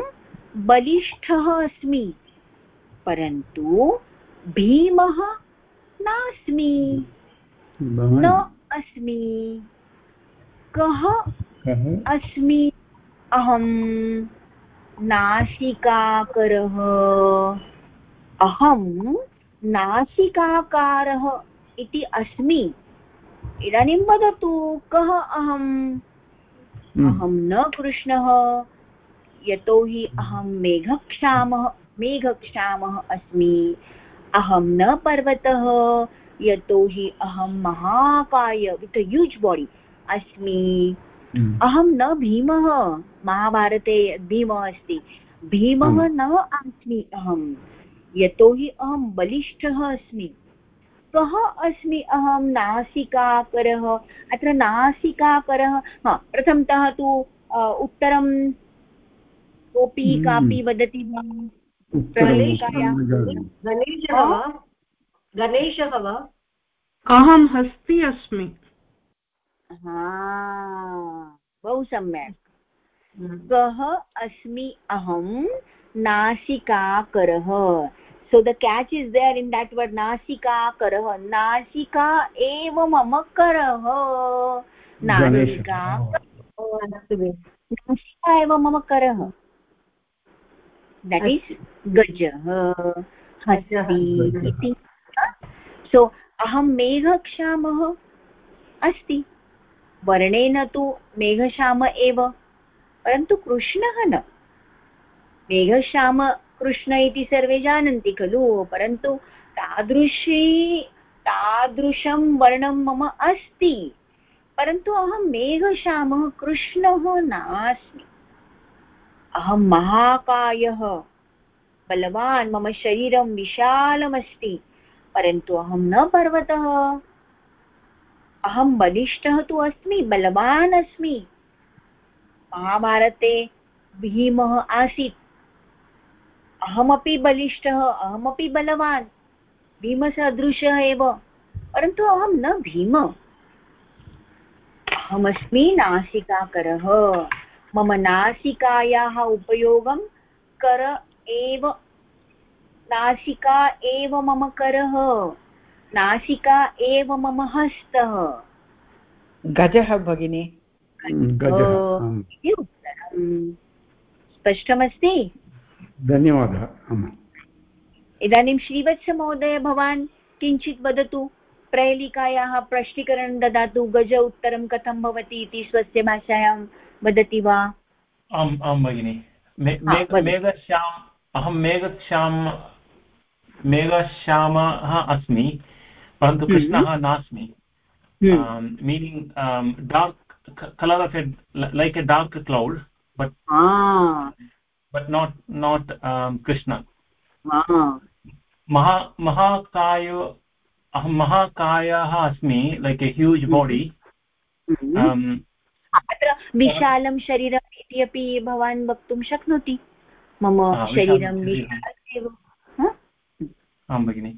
बलिष्ठः अस्मि परन्तु भीमः नास्मि। न अस्मि। कः अस्मि अहं नासिकाकरः। अहं नासिकाकारः इति अस्मि। इदानीं वदतु कः अहम्? हम्म। अहं न कृष्णः। यतोहि अहं मेघक्षामः मेघक्षामः अस्मि। अहं न पर्वतः। यतोहि अहं महाकाय वित् ह्यूज् बाडि अस्मि। हम्म। अहं न भीमः महाभारते भीमः अस्ति। भीमः न अस्मि अहं यतोहि अहं बलिष्ठः अस्मि। कः अस्मि अहं नासिकाकरः अत्र नासिकाकरः हा प्रथमतः तु उत्तरं कोऽपि हम्म। कापि वदति वा। गणेशः वा? गणेशः वा? अहं हस्ति अस्मि। बहु सम्यक्। कः अस्मि अहं नासिकाकरः। So the catch is there in that word नासिकाकरः। नासिका एव मम करः। नासिका एव मम करः। देट् इस् गजः। सो अहं मेघक्षामः। अस्ति। वर्णेन तु मेघश्याम एव। परन्तु कृष्णः न। मेघश्याम कृष्ण इति सर्वे जानन्ति खलु, परन्तु तादृशी, तादृशं वर्णं मम अस्ति। परन्तु अहं मेघश्यामः, कृष्णः नास्मि। अहं महाकायः। बलवान्, मम शरीरं विशालमस्ति। परन्तु अहं न पर्वतः। अहं बलिष्ठः तु अस्मि, बलवान् अस्मि। महाभारते भीमः आसीत्। अहमपि बलिष्ठः, अहमपि बलवान् भीमसदृशः एव। परन्तु अहं न भीम। अहमस्मि नासिकाकरः। मम नासिकायाः उपयोगं कर एव, नासिका एव मम करः। नासिका एव मम हस्तः। गजः भगिनी। इति उत्तरम्। स्पष्टमस्ति? धन्यवादः इदानीं श्रीवत्समहोदय भवान् किञ्चित् वदतु। प्रहेलिकायाः प्रश्नीकरणं ददातु। गज उत्तरं कथं भवति इति स्वस्य भाषायां वदति वा? आम् आं भगिनि। मेघश्याम् अहं मेघश्याम मेघश्यामः अस्मि। परन्तु। कृष्णः नास्मि। Meaning dark colour of a like a dark cloud but but not not Krishna महा महाकाय अहं महाकायः अस्मि लैक् ए ह्यूज् बाडि। अत्र विशालं शरीरम् इति अपि भवान् वक्तुं शक्नोति मम शरीरं शरीरं। विशालम् एव हा? आं भगिनि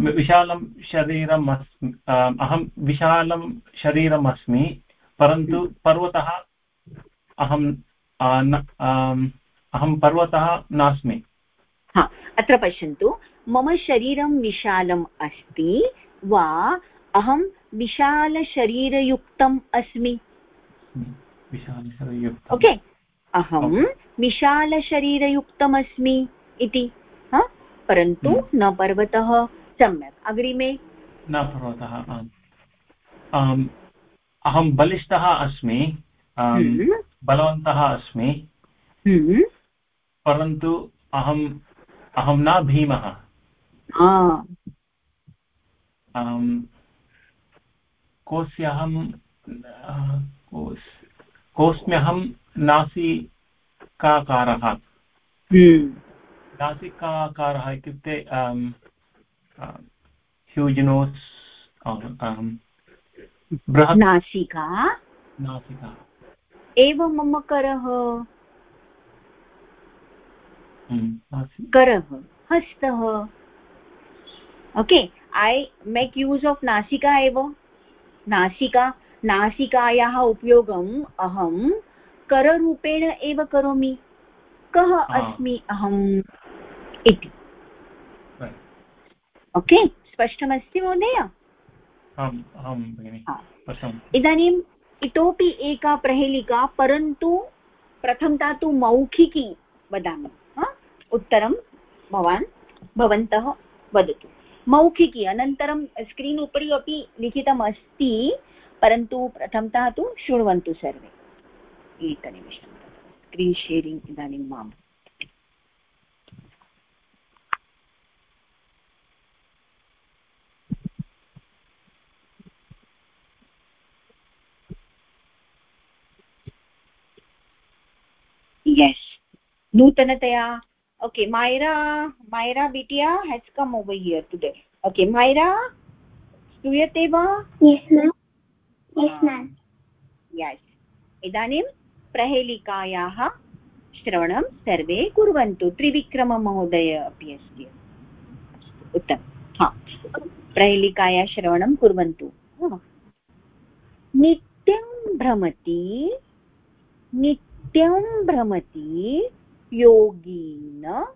विशालं शरीरम् अस्मि अहं विशालं शरीरम् अस्मि परन्तु पर्वतः अहं न- आम्, अहं पर्वतः नास्मि। हा अत्र पश्यन्तु। मम शरीरं विशालम् अस्ति वा अहं विशालशरीरयुक्तम् अस्मि? ओके अहं विशालशरीरयुक्तमस्मि इति परन्तु हम्म। न पर्वतः सम्यक्। अग्रिमे? न पर्वतः आम्। आम्, अहं बलिष्ठः अस्मि। हम्म, बलवन्तः अस्मि। हम्म, परन्तु अहम् अहं न भीमः। हा, अहं कोऽस्म्यहं नासिकाकारः। हम्म, नासिकाकारः इत्युक्ते ह्यूज् नोस् बृहत् नासिका। नासिका। एव मम करः? हम्म, करः हस्तः। Okay I make use of नासिका एव। नासिका नासिकायाः उपयोगम् अहं कररूपेण एव करोमि। कः अस्मि अहम् इति. ओके? स्पष्टमस्ति महोदय? आम् आं भगिनि। स्पष्टम्। इदानीम् इतोपि एका प्रहेलिका परन्तु प्रथमता तु मौखिकी वदामि? उत्तरं भवान् भवन्तः वदतु। मौखिकी अनन्तरं स्क्रीन् उपरि अपि लिखितम् अस्ति परन्तु प्रथमतः तु शृण्वन्तु सर्वे। एकनिमिषं स्क्रीन् शेरिङ्ग् इदानीं माम् yes. नूतनतया okay myra myra bitia has come over here today. Okay myra श्रूयते वा? Yes ma'am. Yes ma'am. Yes. इदानीं प्रहेलिकायाः श्रवणं सर्वे कुर्वन्तु त्रिविक्रममहोदय अपि अस्ति। उत्तमं। हा। प्रहेलिकाया श्रवणं कुर्वन्तु। नित्यं भ्रमति नित्यं भ्रमति योगीन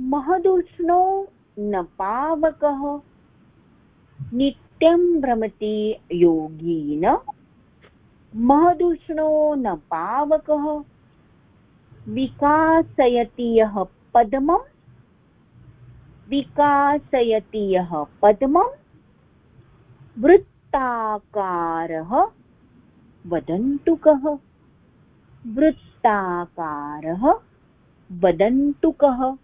महदुष्णो न पावकः। नित्यं भ्रमति योगीन महदुष्णो न पावकः। विकासयति यः पद्मं विकासयति यः पद्मं वृत्ताकारः वदन्तु कः। वृत्ताकारः वदन्तु कः?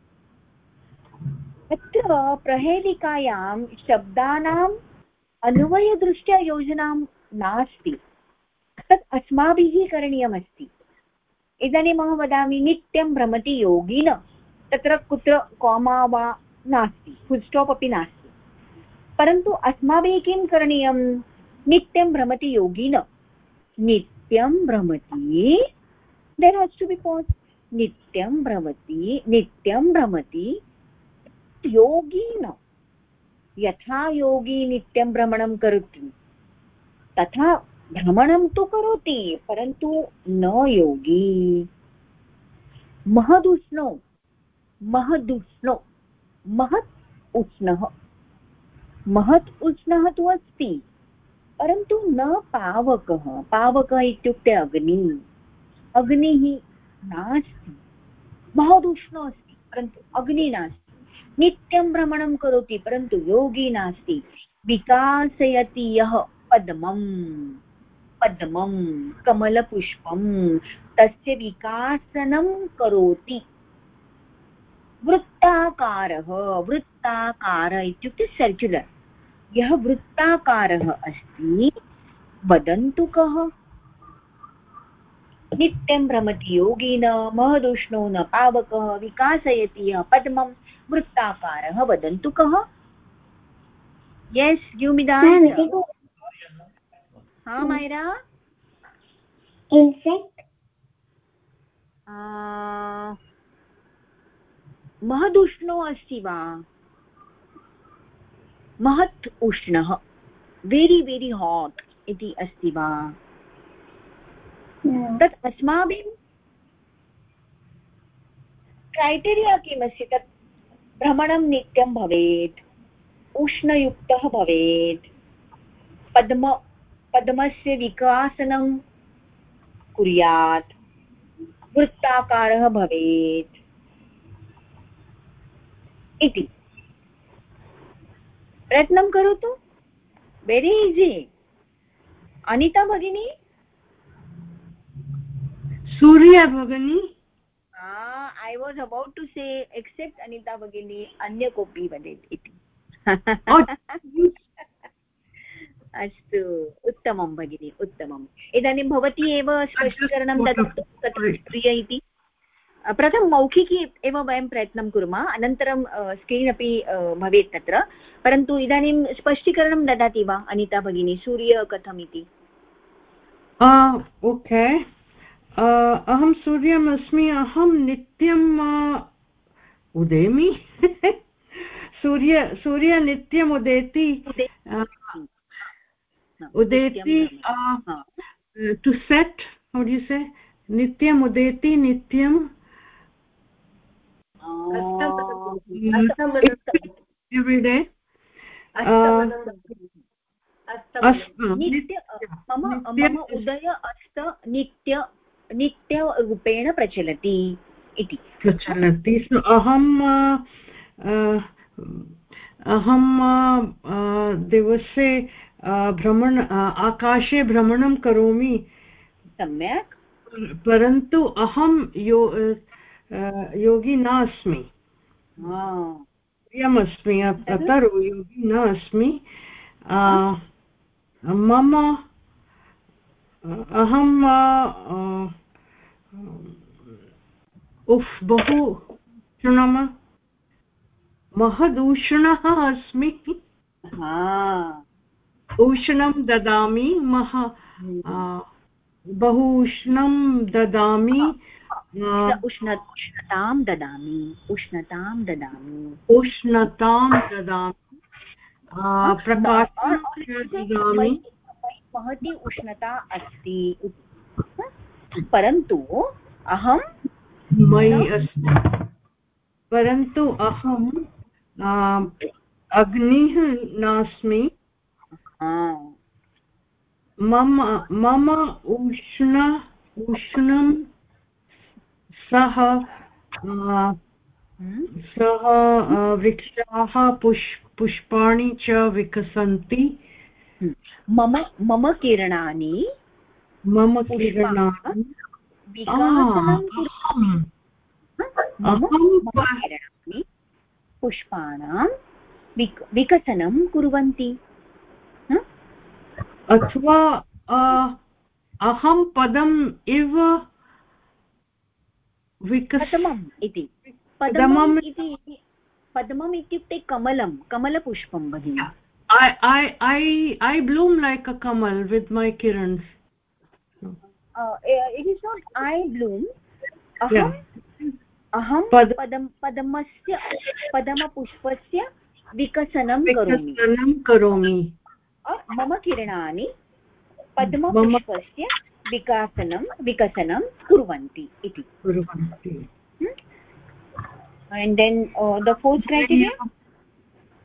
अत्र प्रहेलिकायां शब्दानाम् अन्वयदृष्ट्या योजनां नास्ति। तत् अस्माभिः करणीयमस्ति। इदानीम् अहं वदामि, नित्यं भ्रमति योगिन तत्र कुत्र कोमा वा नास्ति फुल् अपि नास्ति। परन्तु अस्माभिः किं करणीयं? नित्यं भ्रमति योगिन नित्यं भ्रमति there has to be pot नित्यं भ्रमति नित्यं भ्रमति योगीन यथा योगी नित्यं भ्रमणं करोति तथा भ्रमणं तु करोति परन्तु न योगी महदुष्णो महदुष्णो महत् उष्णः महत् उष्णः तु अस्ति परन्तु न पावकः पावकः इत्युक्ते अग्निः अग्निः नास्ति। महदुष्णो अस्ति परन्तु अग्निः नास्ति। नित्यं भ्रमणं करोति परन्तु योगी नास्ति। विकासयति यः पद्मम्। पद्मं कमलपुष्पं तस्य विकासनं करोति। वृत्ताकारः, वृत्ताकार इत्युक्ते सर्क्युलर् यः वृत्ताकारः अस्ति, वदन्तु कः? नित्यं भ्रमति योगिन महदुष्णो न पावकः विकासयति यः पद्मं वृत्ताकारः वदन्तु कः? यस् is हा मैरा महदुष्णो अस्ति वा? महत् उष्णः वेरि वेरि हाट् इति अस्ति वा? तत् अस्माभिः क्रैटेरिया किमस्ति तत् भ्रमणं नित्यं भवेत्, उष्णयुक्तः भवेत्, पद्म, पद्मस्य विकासनं कुर्यात्, वृत्ताकारः भवेत् इति। प्रयत्नं करोतु। वेरि इजि अनिता भगिनी सूर्या भगिनी I was about to say except Anita भगिनी अन्य कोऽपि वदेत् इति अस्तु उत्तमं भगिनि उत्तमम् इदानीं भवती एव स्पष्टीकरणं ददातु कथं प्रिय इति प्रथमं मौखिकी एव वयं प्रयत्नं कुर्मः अनन्तरं स्क्रीन् अपि भवेत् तत्र परन्तु इदानीं स्पष्टीकरणं ददाति वा अनिता भगिनी सूर्य कथमिति ओके अहं सूर्यम् अस्मि अहं नित्यम् उदेमि। सूर्य सूर्य नित्यम् उदेति उदेति टु सेट् हौ। से नित्यम् उदेति नित्यं every day? मम मम उदय अस्त नित्य नित्यरूपेण प्रचलति इति। प्रचलति अहं अहं दिवसे भ्रमण आकाशे भ्रमणं करोमि। सम्यक्। परन्तु अहं यो योगी नास्मि प्रियमस्मि अतः योगी न अस्मि। मम अहं उफ् बहु शृणोम महदूष्णः अस्मि उष्णं ददामि मह बहु उष्णं ददामि उष्णतां ददामि उष्णतां ददामि उष्णतां ददामि प्रकाशं ददामि महती उष्णता अस्ति परन्तु अहं मयि अस्ति परन्तु अहं अग्निः नास्मि। मम मम उष्ण उष्णं सः सः वृक्षाः पुष् पुष्पाणि च विकसन्ति। मम मम किरणानि मम किरणानि। पुष्पाणां विकसनं कुर्वन्ति। अथवा अहं पदम् इव विकसमम् इति। पदमम् इति पद्मम् इत्युक्ते कमलं कमलपुष्पं भगिनि। I, I, I, I bloom like a kamal with my kirans. Uh, not I bloom. Aham, yeah. अहं पदं पदमस्य पदमपुष्पस्य विकसनं करोमि करोमि मम किरणानि पद्मपुष्पस्य विकासनं विकसनं कुर्वन्ति इति and then uh, the fourth criteria?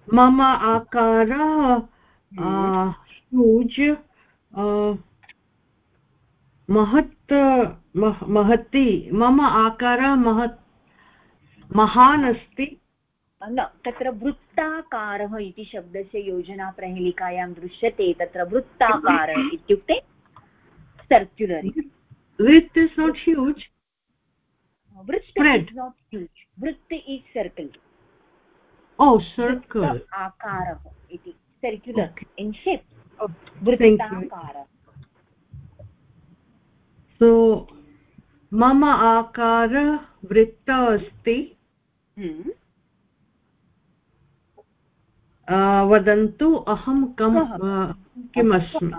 मम आकारः ह्यूज् महत् महती मम आकारः महत् महान् अस्ति। न तत्र वृत्ताकारः इति शब्दस्य योजना प्रहेलिकायां दृश्यते तत्र वृत्ताकारः इत्युक्ते सर्क्युलर्। वृत्त् इस् नाट् ह्यूज् वृत्त इस् नाट् ह्यूज् वृत्त इस् सर्कल् oh circle. आकारः इति सर्क्युलर् इन् शेप् वृत्ताकारः सो मम आकार वृत्त अस्ति। वदन्तु अहं कं? किम् अस्मि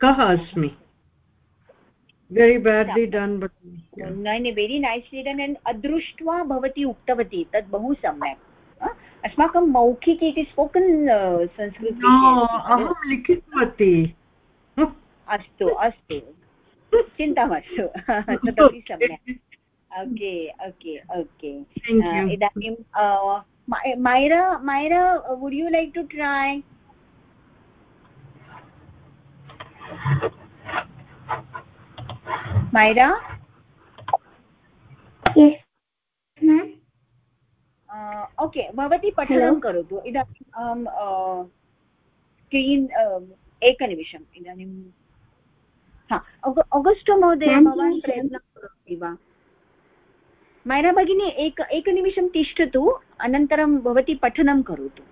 कः अस्मि? Very badly done but न very nicely done and अदृष्ट्वा भवती उक्तवती तत् बहु सम्यक्। अस्माकं मौखिक इति स्पोकन् संस्कृत अहं लिखितवती। अस्तु अस्तु। चिन्ता मास्तु। तदपि सम्यक्। Okay okay okay. इदानीं Maira Maira would you like to try Maira? Okay भवती पठनं करोतु। इदानीम् अहं स्क्रीन् एकनिमिषम्। इदानीं अगस्ट् महोदय भवान् प्रयत्नं करोति वा मैरा भगिनी एक एकनिमिषं तिष्ठतु अनन्तरं भवती पठनं करोतु.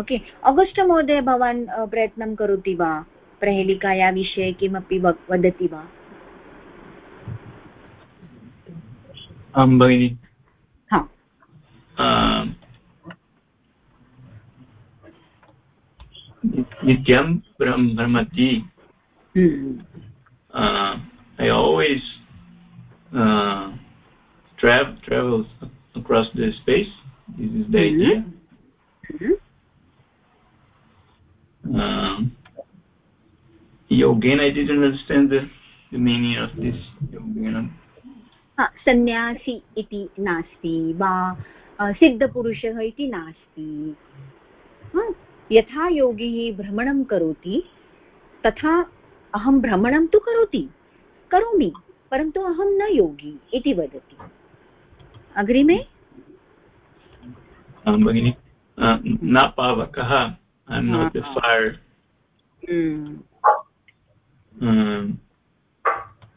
ओके? अगस्ट् महोदय भवान् प्रयत्नं करोति वा प्रहेलिकाया विषये किमपि वदति वा आं भगिनि। हा। नित्यं भ्रमति I always uh, travel travels across the space. This is the mm -hmm. idea. Mm -hmm. uh, yogena, I didn't understand the, the meaning of this yogena. सन्न्यासी इति नास्ति वा सिद्धपुरुषः इति नास्ति यथा योगी भ्रमणं करोति तथा अहं भ्रमणं तु करोति करोमि परन्तु अहं न योगी इति वदति। अग्रिमे? भगिनि न पावकः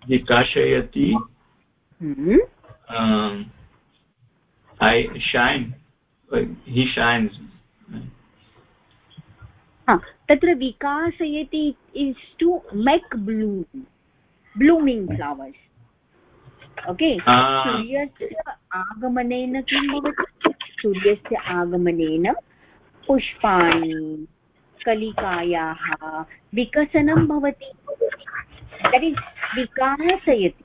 विकाशयति ऐ शैन् हि शैन्स् तत्र विकासयति is to make bloom blooming flowers okay सूर्यस्य आगमनेन किं भवति सूर्यस्य आगमनेन पुष्पाणि कलिकायाः विकसनं भवति दट् इस् विकासयति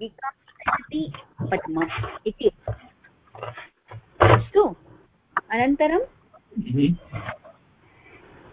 विकासयति पद्म इति अस्तु अनन्तरं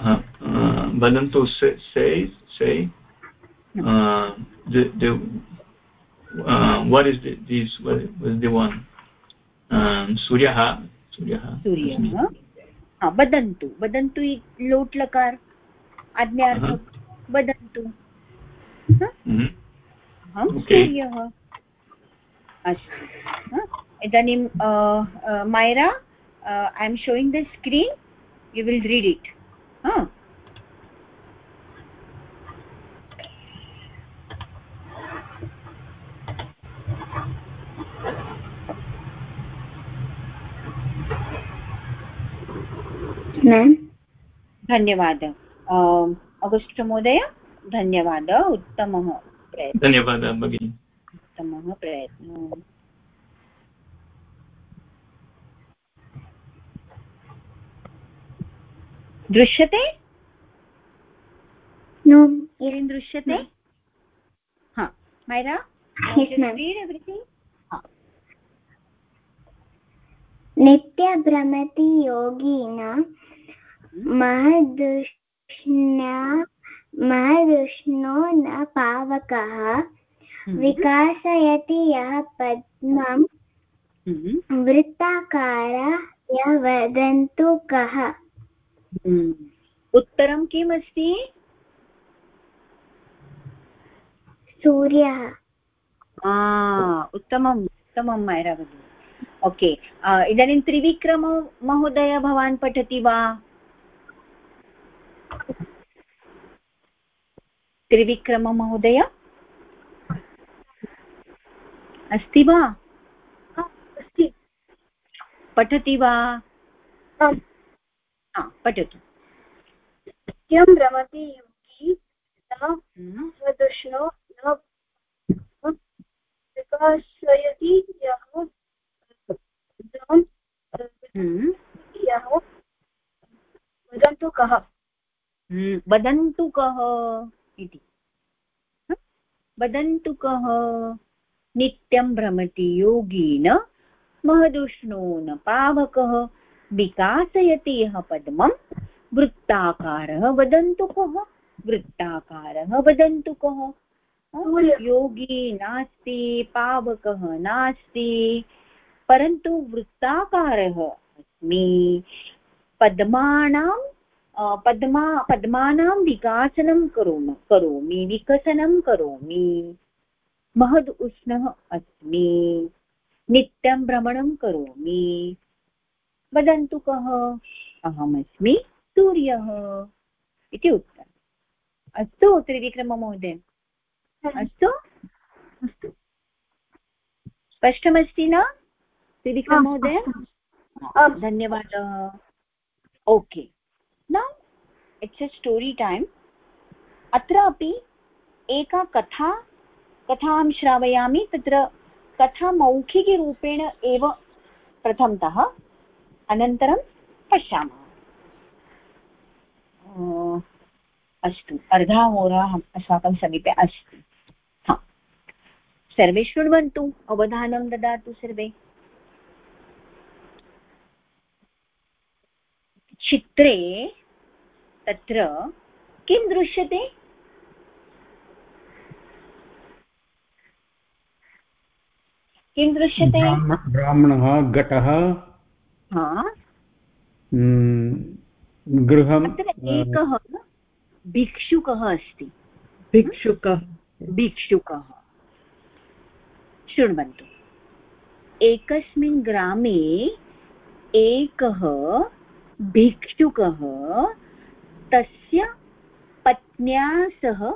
वदन्तु say say uh, the the uh, what is the this what was the one um suryah suryah suryah वदन्तु वदन्तु लोट् लकार आज्ञार्थक वदन्तु सूर्यः अस्तु इदानीं Maira I am showing the screen you will read it धन्यवादः। अगस्ट् महोदय धन्यवादः। उत्तमः प्रयत्नः। धन्यवादः भगिनि। उत्तमः प्रयत्नः। दृश्यते? किं दृश्यते? हा। मैरा नित्यभ्रमति योगिना महदुष्णा महदुष्णो न पावकः हम्म। विकासयति यः पद्मं हम्म। वृत्ताकार यः वदन्तु कः? हम्म। उत्तरं किम् अस्ति? सूर्यः। उत्तमम् उत्तमं मैरा भगिनी ओके इदानीं त्रिविक्रम महोदय भवान् पठति वा? त्रिविक्रममहोदय अस्ति वा? अस्ति। पठति वा? पठतु। नित्यं भ्रमति योगी न स्वदुष्णो न विकासयति यः यः वदन्तु कः? वदन्तु कः इति। वदन्तु कः? नित्यं भ्रमति योगीन महदुष्णो न पावकः। विकासयति यः पद्मं वृत्ताकारः वदन्तु कः? वृत्ताकारः वदन्तु कः? योगी नास्ति पावकः नास्ति। परन्तु वृत्ताकारः अस्मि। पद्मानां पद्मा पद्मानां विकासनं करोमि करोमि विकसनं करोमि। महद् उष्णः अस्मि। नित्यं भ्रमणं करोमि। वदन्तु कः? अहमस्मि सूर्यः इति उक्तम् अस्तु त्रिविक्रममहोदय। अस्तु? अस्तु। स्पष्टमस्ति न? त्रिविक्रममहोदय धन्यवादः। Okay. Now it's a story time अत्रापि एका कथा कथां श्रावयामि तत्र कथा मौखिकरूपेण एव प्रथमतः। अनन्तरं पश्यामः। अस्तु अर्धाहोरा अस्माकं समीपे अस्ति। सर्वे शृण्वन्तु अवधानं ददातु सर्वे। चित्रे तत्र किं दृश्यते? किं दृश्यते? ब्राह्मणः घटः गृहं एकः भिक्षुकः अस्ति। भिक्षुकः। भिक्षुकः। शृण्वन्तु। एकस्मिन् ग्रामे एकः भिक्षुकः तस्य पत्न्या सह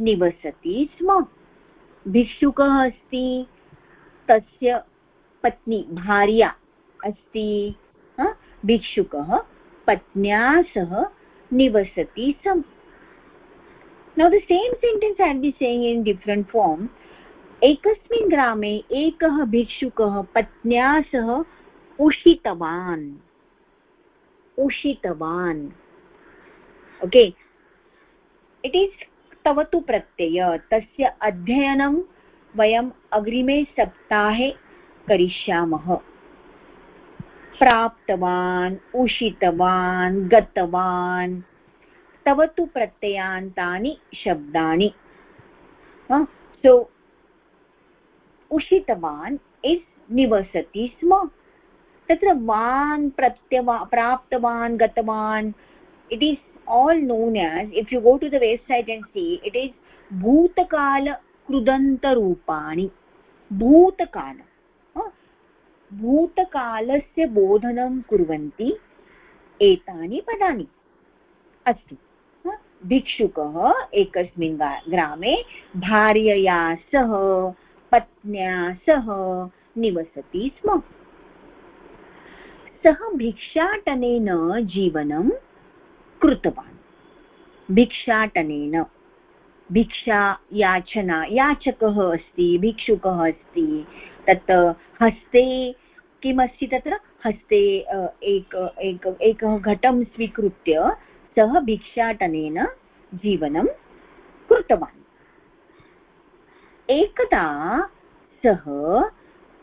निवसति स्म। भिक्षुकः अस्ति। तस्य पत्नी भार्या अस्ति भिक्षुकः पत्न्या सह निवसति स्म। Now the same sentence i'll be saying in different form. एकस्मिन् ग्रामे एकः भिक्षुकः पत्न्या सह उषितवान्। उषितवान्। ओके इट् इस् तव तु प्रत्यय। तस्य अध्ययनं वयम् अग्रिमे सप्ताहे करिष्यामः। प्राप्तवान्, उषितवान्, गतवान्। तव तु प्रत्ययान्तानि शब्दानि। सो उषितवान् इस् निवसति स्म। तत्र वान् प्रत्यवा, प्राप्तवान्, गतवान् it is all known as, if you go to the website and see, it is bhutakala कृदन्तरूपाणि भूतकाल भूतकालस्य बोधनं कुर्वन्ति, एतानि पदानि। अस्तु भिक्षुकः एकस्मिन् ग्रामे भार्यया सह, पत्न्या सह निवसति स्म। सः भिक्षाटनेन जीवनं कृतवान्। भिक्षाटनेन। भिक्षा याचना याचकः अस्ति, भिक्षुकः अस्ति तत् हस्ते किमस्ति तत्र? हस्ते एक एक, एकः घटं स्वीकृत्य सः भिक्षाटनेन जीवनं कृतवान्। एकदा सः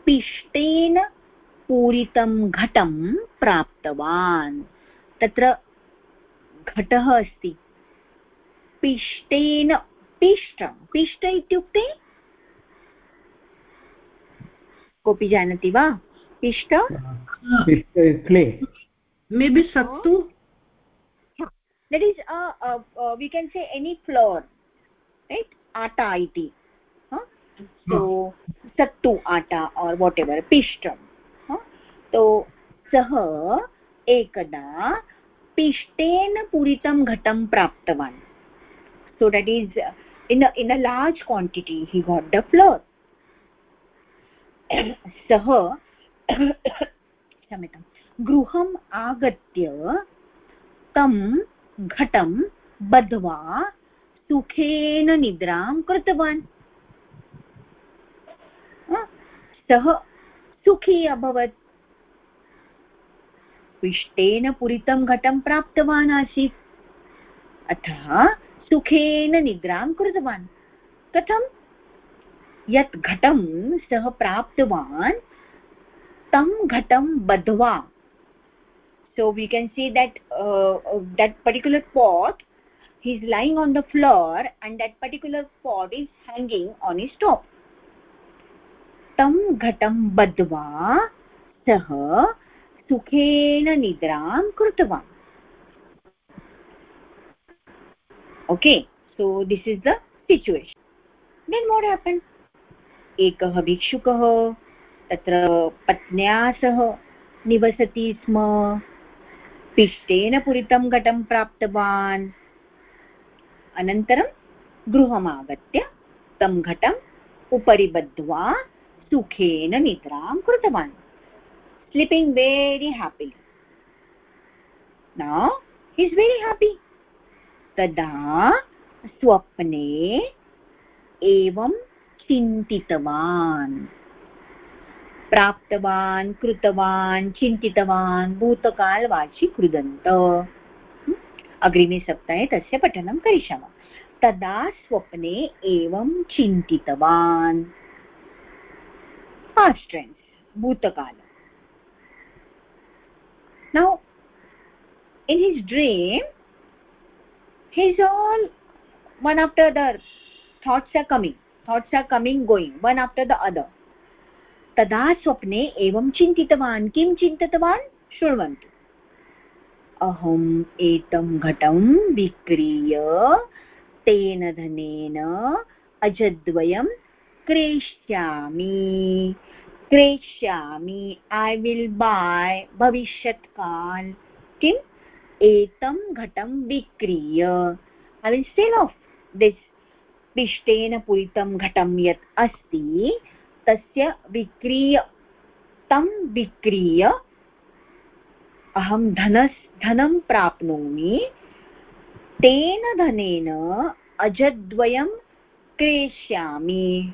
पिष्टेन पूरितं घटं प्राप्तवान्। तत्र घटः अस्ति। पिष्टेन, पिष्टं, पिष्ट इत्युक्ते कोऽपि जानाति वा? पिष्ट? Clay may be sattu. That is we can say any flour right atta इति। सत्तु आटा और् वाट् एवर् पिष्टं तो सः एकदा पिष्टेन पूरितं घटं प्राप्तवान्। So that is in in a large quantity he got the flour सः क्षम्यतां गृहम् आगत्य तं घटं बद्ध्वा सुखेन निद्रां कृतवान्। सः सुखी अभवत्। पिष्टेन पूरितं घटं प्राप्तवान् आसीत्। अतः सुखेन निद्रां कृतवान्। कथं यत् घटं सः प्राप्तवान्, तं घटं बद्ध्वा so we can see that that particular pot he is lying on the floor and that particular pot is hanging on a stop तं घटं बद्ध्वा सः सुखेन निद्रां कृतवान्। Okay so this is the then what happens एकः भिक्षुकः, तत्र पत्न्या सह निवसति स्म। पिष्टेन पूरितं घटं प्राप्तवान्। अनन्तरं गृहमागत्य तं घटम् उपरि बद्ध्वा सुखेन निद्रां कृतवान्। Sleeping very happy now he is very happy. तदा स्वप्ने एवं चिन्तितवान्। प्राप्तवान्, कृतवान्, चिन्तितवान्, भूतकालवाचि कृदन्त। अग्रिमे सप्ताहे तस्य पठनं करिष्यामः। तदा स्वप्ने एवं चिन्तितवान्। past tense bhutakala now, in his dream he's all, one after the thoughts are thoughts are coming, going one after the other. तदा स्वप्ने एवं चिन्तितवान्। किं चिन्तितवान्? शृण्वन्तु अहम् एतं घटं विक्रीय, तेन धनेन अजद्वयं क्रेष्यामि। क्रेष्यामि ऐ विल् बाय् भविष्यत्काल किम्? एतं घटं विक्रीय। I will sell off this पिष्टेन पूरितं घटं यत् अस्ति, तस्य विक्रीय, तं विक्रीय अहं धनस्, धनं प्राप्नोमि, तेन धनेन अजद्वयं क्रेष्यामि,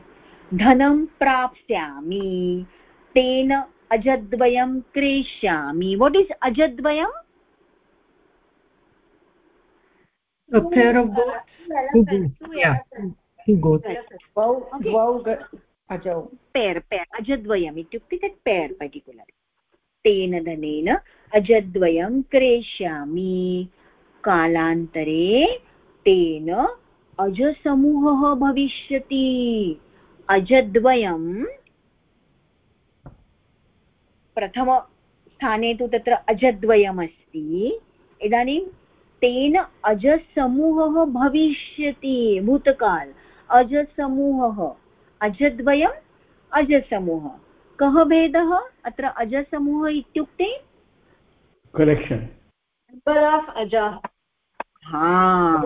धनं प्राप्स्यामि, तेन अजद्वयं क्रेष्यामि। वट् इस् अजद्वयम्? A pair of goats? two goats? Yeah. two goats. द्वौ द्वौ अजौ पेर् पेर् अजद्वयम् इत्युक्ते तत् पेर् पर्टिक्युलर् तेन धनेन अजद्वयं क्रेष्यामि कालान्तरे तेन अजसमूहः भविष्यति अजद्वयं प्रथमस्थाने तु तत्र अजद्वयमस्ति इदानीं तेन अजसमूहः भविष्यति भूतकाल। अजसमूहः। अजद्वयम् अजसमूहः। कः भेदः? अत्र अजसमूहः इत्युक्ते? अजाः। हा।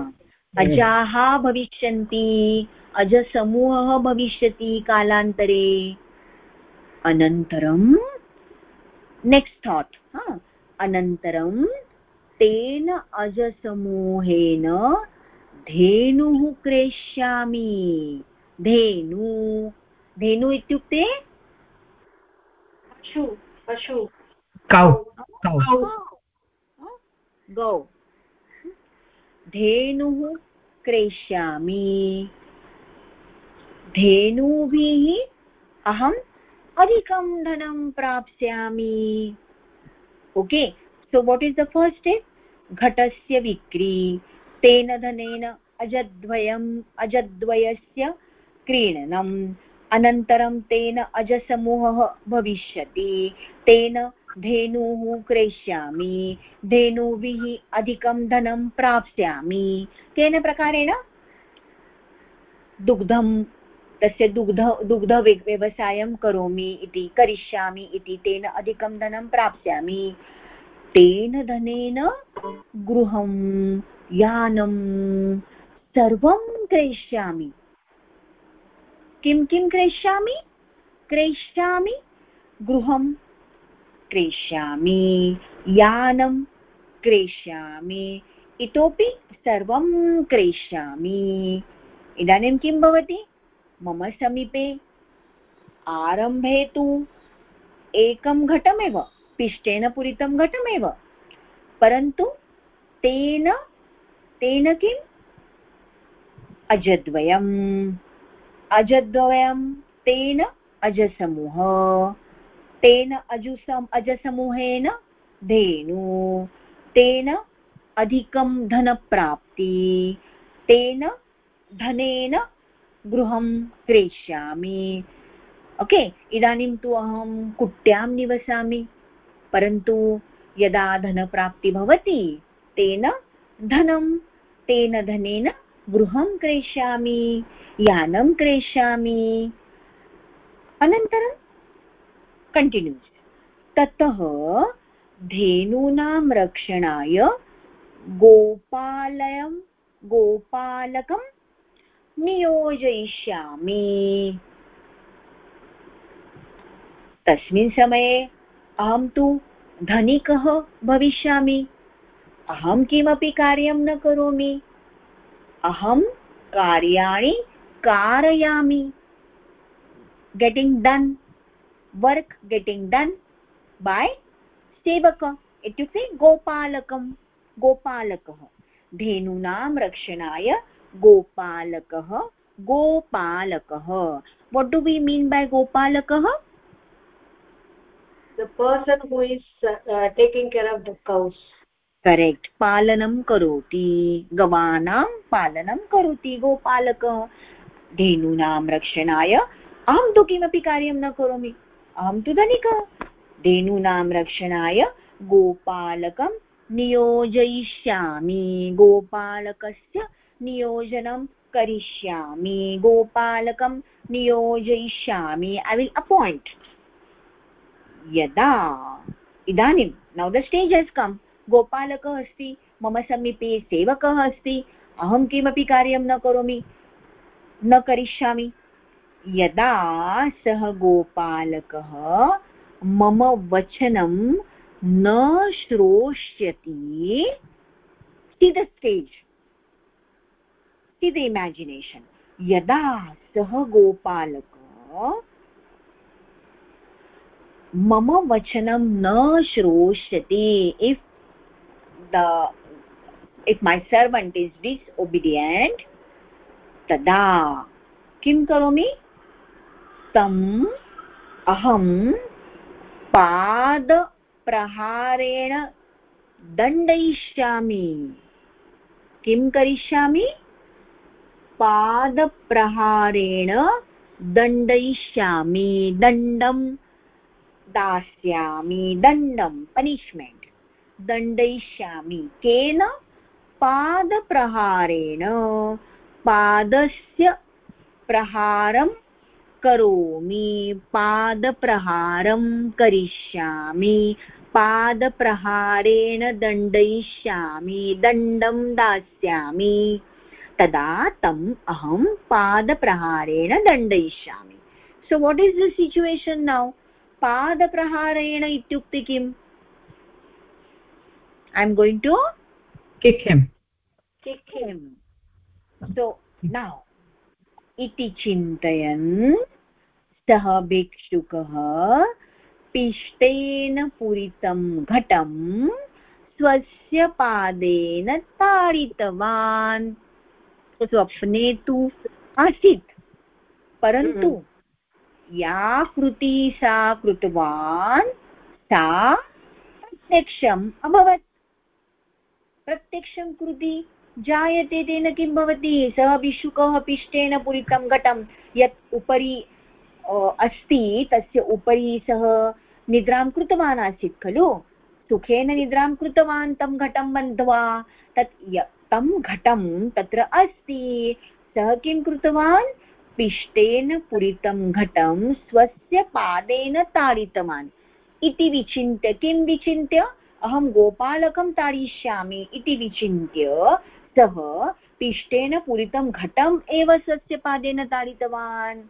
अजाः भविष्यन्ति अजसमूहः भविष्यति कालान्तरे। अनन्तरं नेक्स्ट् थाट् अनन्तरं तेन अजसमूहेन धेनुः क्रेष्यामि। धेनु। धेनु इत्युक्ते? पशु पशु। कौ। गौ। धेनुः क्रेष्यामि। धेनूभिः अहम् अधिकं धनं प्राप्स्यामि। Okay so what is the first step घटस्य विक्री। तेन धनेन अजद्वयम्, अजद्वयस्य क्रीणनम्। अनन्तरं तेन अजसमूहः भविष्यति। तेन धेनुः क्रेष्यामि। धेनुभिः अधिकं धनं प्राप्स्यामि। केन प्रकारेण? दुग्धं, तस्य दुग्ध दुग्ध व्यवसायं करोमि इति, करिष्यामि इति, तेन अधिकं धनं प्राप्स्यामि। तेन धनेन गृहं यानं सर्वं क्रेष्यामि। किं किं क्रेष्यामि? क्रेष्यामि गृहं क्रेष्यामि, यानं क्रेष्यामि, इतोपि सर्वं क्रेष्यामि। इदानीं किं भवति? मम समीपे आरम्भे तु एकं घटमेव। पिष्टेन पूरितं घटमेव। परन्तु तेन तेन किम्? अजद्वयम्। अजद्वयं तेन अजसमूह। तेन अजुसम् अजसमूहेन धेनु। तेन अधिकं धनप्राप्ति। तेन धनेन गृहं क्रेष्यामि। ओके? okay, इदानीं तु अहं कुट्यां निवसामि। परन्तु यदा धनप्राप्ति भवति तेन धनं, तेन धनेन गृहं क्रेष्यामि, यानं क्रेष्यामि। अनन्तरं कण्टिन्यूस् ततः धेनूनां रक्षणाय गोपालयं, गोपालकं नियोजयिष्यामि। तस्मिन् समये अहं तु धनिकः भविष्यामि? अहं किमपि कार्यं न करोमि। अहं कार्याणि कारयामि। Getting done work getting done by सेवक इत्युक्ते गोपालकं। गोपालकः। धेनूनां रक्षणाय गोपालकः। गोपालकः। What do we mean by गोपालकः? The person who is uh, taking care of the cows. Correct पालनं करोति। गवानां पालनं करोति गोपालकः। धेनूनां रक्षणाय। अहं तु किमपि कार्यं न करोमि। अहं तु धनिकः। धेनूनां रक्षणाय गोपालकं नियोजयिष्यामि। गोपालकस्य नियोजनं करिष्यामि। गोपालकं नियोजयिष्यामि। ऐ विल् अपायिण्ट् यदा इदानीं now the stage has come. गोपालकः अस्ति, मम समीपे सेवकः अस्ति, अहं किमपि कार्यं न करोमि, न करिष्यामि। यदा सः गोपालकः मम वचनं न श्रोष्यति till the stage till the imagination यदा सः गोपालकः मम वचनं न श्रोष्यति if the if my servant is this तदा किं करोमि? तम् अहं पादप्रहारेण दण्डयिष्यामि। किं करिष्यामि? पादप्रहारेण दण्डयिष्यामि। दण्डं दास्यामि दण्डं पनिश्मेण्ट्। दण्डयिष्यामि केन? पादप्रहारेण। पादस्य प्रहारं करोमि। पादप्रहारं करिष्यामि। पादप्रहारेण दण्डयिष्यामि। दण्डं दास्यामि। तदा तम् अहं पादप्रहारेण दण्डयिष्यामि। So what is the situation now पादप्रहारेण इत्युक्ते किम्? I am going to kick him kick him so now इति चिन्तयन् सः भिक्षुकः पिष्टेन पूरितं घटं स्वस्य पादेन ताडितवान् स्वप्ने तु आसीत् परन्तु हम्म। या कृति सा कृतवान् सा प्रत्यक्षम् अभवत्। प्रत्यक्षं कृति जायते तेन किं भवति? सः भिक्षुकः पिष्टेन पूरितं घटं। यत् उपरि अस्ति, तस्य उपरि सः निद्रां कृतवान् आसीत्, खलु? सुखेन निद्रां कृतवान् तं घटं बन्ध्वा। तत् तं घटं तत्र अस्ति। सः किं कृतवान्? पिष्टेन पूरितं घटं, स्वस्य पादेन ताडितवान्। इति विचिन्त्य, किं विचिन्त्य? अहं गोपालकं ताडिष्यामि इति विचिन्त्य, सः पिष्टेन पूरितं घटम् एव स्वस्य पादेन ताडितवान्।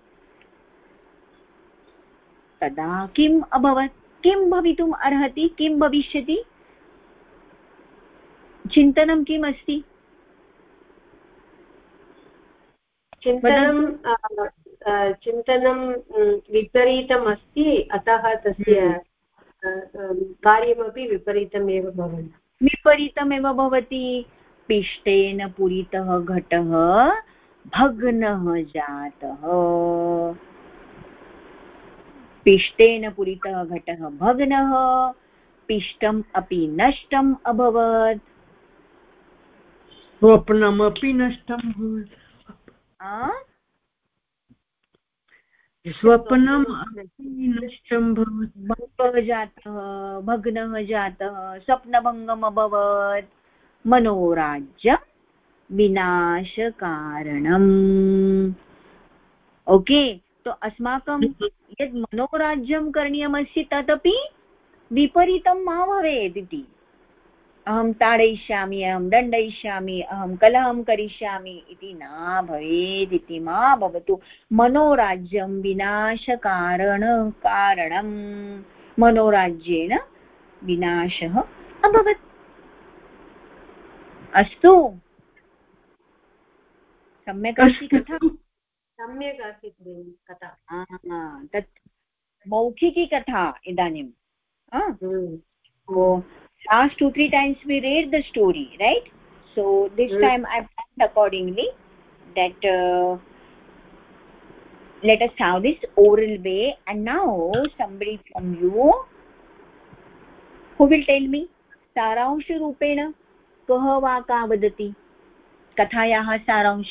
तदा किम् अभवत्? किं भवितुम् अर्हति? किं भविष्यति? चिन्तनं किम् अस्ति चिन्तनं चिन्तनं विपरीतम् अस्ति अतः तस्य हम्म। कार्यमपि विपरीतमेव भवति। विपरीतमेव भवति। पिष्टेन पूरितः घटः भग्नः जातः। पिष्टेन पूरितः घटः भग्नः। पिष्टम् अपि नष्टम् अभवत्। स्वप्नमपि नष्टम् अभवत्। स्वप्नम् भवत्। जातः भग्नः जातः स्वप्नभङ्गम् अभवत् मनोराज्य विनाशकारणम्। ओके? तो अस्माकं यद् मनोराज्यं करणीयमस्ति तदपि विपरीतं मा भवेत् इति। अहं ताडयिष्यामि अहं दण्डयिष्यामि अहं कलहं करिष्यामि इति न भवेत् इति मा भवतु। मनोराज्यं विनाशकारण कारणं। मनोराज्येन विनाशः अभवत्। अस्तु। सम्यक् अस्ति कथा? सम्यक् आसीत् कथा। तत् मौखिकी कथा इदानीं। last two three times we read the story right so this mm. time i've planned accordingly that uh, let us have this oral way and now somebody from you who will tell me सारांशरूपेण कः वा का वदति कथायाः सारांश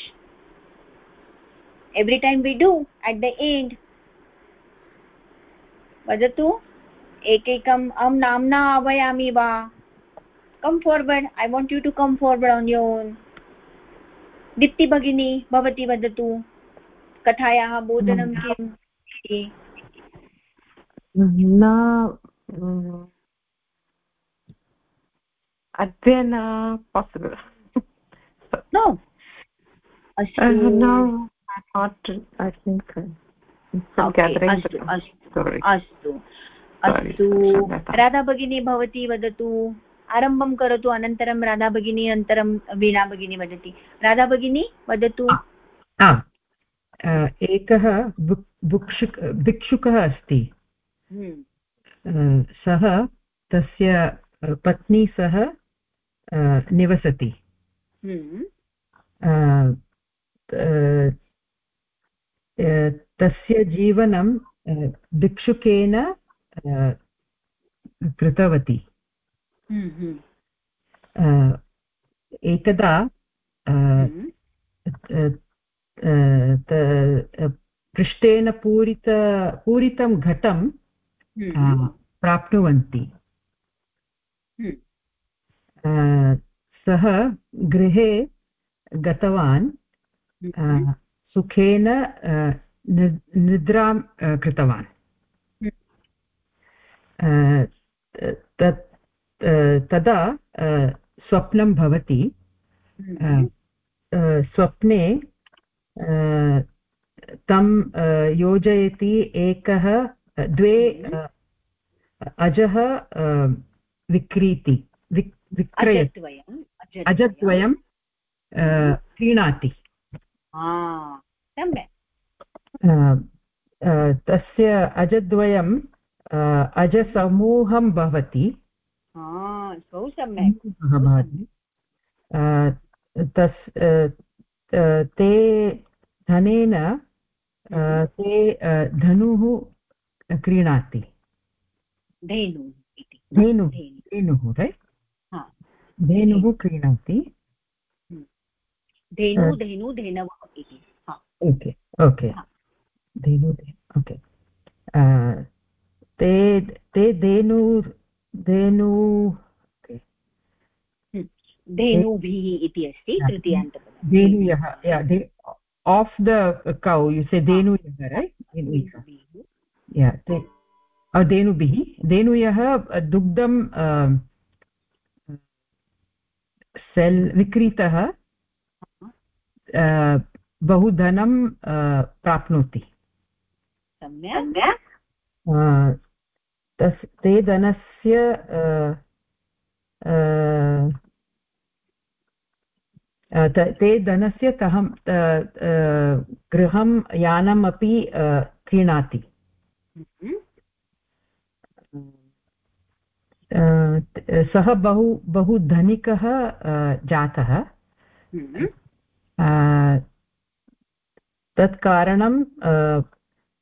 every time we do at the end वदतु एकैकम् अहं नाम्ना आह्वयामि वा? Come forward I want you to come forward on your own Deepti भगिनी भवती वदतु कथायाः बोधनं किम्? न अद्य न पासिबल् नो अस्तु। अस्तु. राधा भगिनी भवती वदतु. आरम्भं करोतु अनन्तरं राधा भगिनी अनन्तरं वीणा भगिनी वदति. राधा भगिनी वदतु एकः भिक्षुक भिक्षुकः अस्ति. हम्म। सः तस्य पत्नी सह निवसति. हम्म। तस्य जीवनं भिक्षुकेन कृतवती। हम्म, हम्म। एकदा हम्म। पृष्ठेन पूरित पूरितं घटं प्राप्नुवन्ति। सः गृहे गतवान् सुखेन निद्रां कृतवान्। तदा स्वप्नं भवति। स्वप्ने तं योजयति एकः द्वे अजः विक्रीति विक्रय अजद्वयं क्रीणाति। तस्य अजद्वयं अजसमूहं भवति। तस् ते धनेन ते धनुः क्रीणाति। धेनुः धेनुः धेनुः। रैट् धेनुः क्रीणाति। धेनु धेनु धेनवः इति। Okay okay. धेनु ओके। ते ते धेनु धेनु धेनुभिः इति अस्ति तृतीयान्तपदं धेनुयः आफ् द कौ यु से धेनुयः रैट् धेनुभिः धेनुयः दुग्धं सेल् विक्रीतः बहु धनं प्राप्नोति। सम्यक्। तस् ते धनस्य ते धनस्य कहं गृहं यानम् अपि क्रीणाति। सः बहु बहु धनिकः जातः। तत् कारणं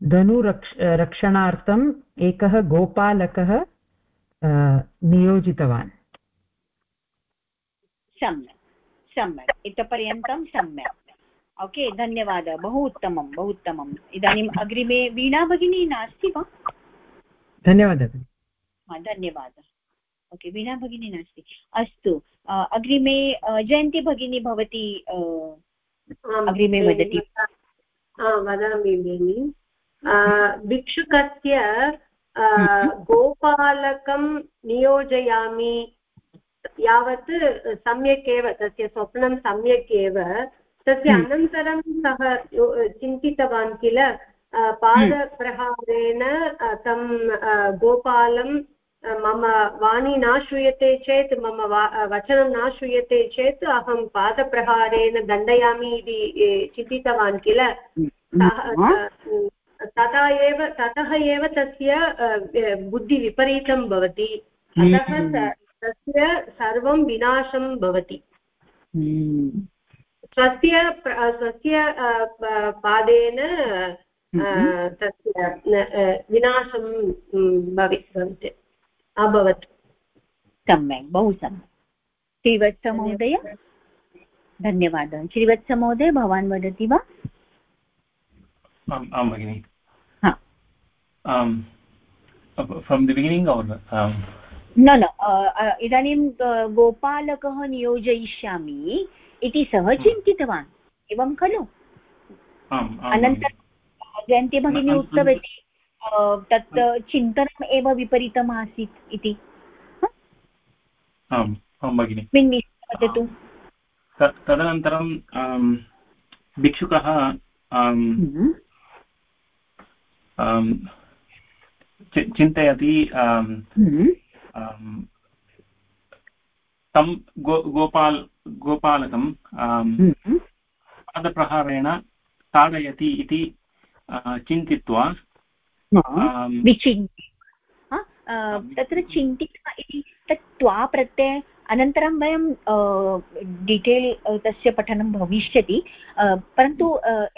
धनुरक्ष रक्षणार्थम् एकः गोपालकः नियोजितवान्। सम्यक् सम्यक्। इतपर्यन्तं सम्यक्। ओके धन्यवादः। बहु उत्तमं बहु उत्तमम्। इदानीम् अग्रिमे वीणा भगिनी नास्ति वा? धन्यवादः धन्यवादः। ओके वीणा भगिनी नास्ति। अस्तु अग्रिमे जयन्ती भगिनी भवती अग्रिमे वदति। वदामि भगिनि। भिक्षुकस्य गोपालकं नियोजयामि। यावत् सम्यक् एव तस्य स्वप्नं सम्यक् एव तस्य हम्म। अनन्तरं सः चिन्तितवान् किल? पादप्रहारेण तं गोपालं मम वाणी न श्रूयते चेत् मम वचनं न श्रूयते चेत् अहं पादप्रहारेण दण्डयामि इति चिन्तितवान् किल? तदा एव ततः एव तस्य बुद्धिविपरीतं भवति। अतः हम्म। तस्य सर्वं विनाशं भवति। हम्म। स्वस्य स्वस्य पादेन हम्म। तस्य विनाशं भवेत् अभवत्। सम्यक् बहु सम्यक्। श्रीवत्समहोदय धन्यवादः। श्रीवत्समहोदय भवान् वदति वा? आं भगिनि। फ्रम् दि बिगिनिङ्ग् और् न न इदानीं गोपालकः नियोजयिष्यामि इति सः हम्म। चिन्तितवान् एवं खलु? अनन्तरं जयन्ती भगिनी उक्तवती तत् चिन्तनम् एव विपरीतम् आसीत् इति। वदतु। तदनन्तरं भिक्षुकः हम्म। चिन्तयति हम्म। तं गो गोपाल् गोपालकं हम्म। पादप्रहारेण ताडयति इति चिन्तित्वा तत्र चिन्तित्वा इति तत् त्वा प्रत्यय अनन्तरं वयं डिटेल् तस्य पठनं भविष्यति परन्तु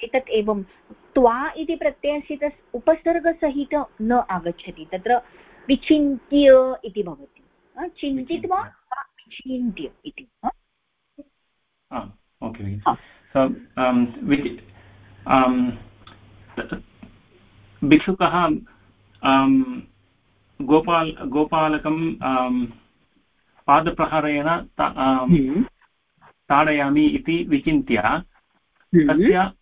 एतत् एवं त्वा इति प्रत्ययस्य तस् उपसर्गसहित न आगच्छति। तत्र विचिन्त्य इति भवति। चिन्तित्वा विचिन्त्य। इति। भिक्षुकः गोपाल् गोपालकं पादप्रहारेण हम्म। ताडयामि इति विचिन्त्य। हम्म। तस्य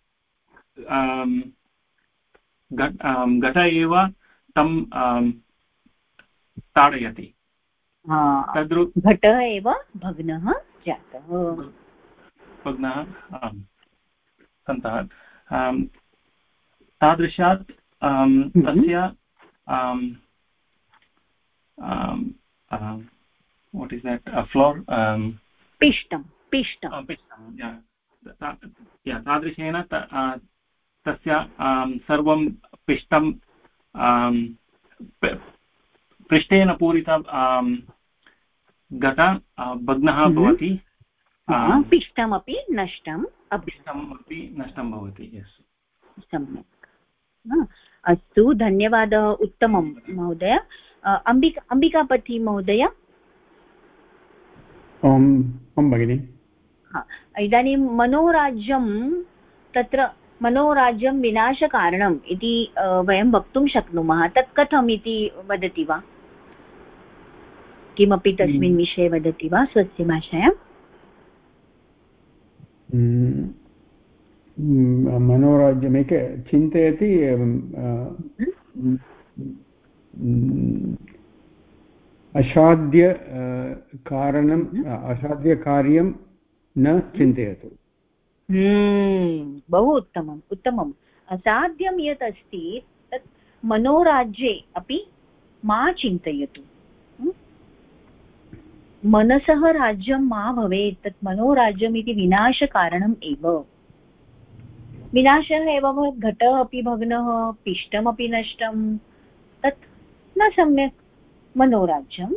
घट एव तं ताडयति। तद्रु घटः एव भग्नः जातः। भग्नः सन्तः। तादृशात् हम्म। तस्य वाट् इस् देट् फ्लोर् पिष्टं पिष्टं। पिष्टं तादृशेन तस्य सर्वं पिष्टं पृष्ठेन पूरित घट भग्नः हम्म। भवति पिष्टमपि नष्टम् पिष्टम् अपि नष्टं भवति सम्यक्। अस्तु धन्यवादः उत्तमं महोदय। अम्बिका अम्बिकापति महोदय? भगिनि। इदानीं मनोराज्यं तत्र मनोराज्यं विनाशकारणम् इति वयं वक्तुं शक्नुमः तत् कथम् इति वदति वा किमपि तस्मिन् हम्म। विषये वदति वा स्वस्य भाषायां हम्म। मनोराज्यमेक चिन्तयति हम्म। असाध्य कारणम् असाध्यकार्यं न चिन्तयतु बहु उत्तमम् उत्तमम्। असाध्यं यत् अस्ति तत् मनोराज्ये अपि मा चिन्तयतु। हम्म? मनसः राज्यं मा भवेत्, तत् मनोराज्यम् इति विनाशकारणम् एव। विनाशः एव भवत् घटः अपि भग्नः, पिष्टमपि नष्टं तत् न सम्यक् मनोराज्यं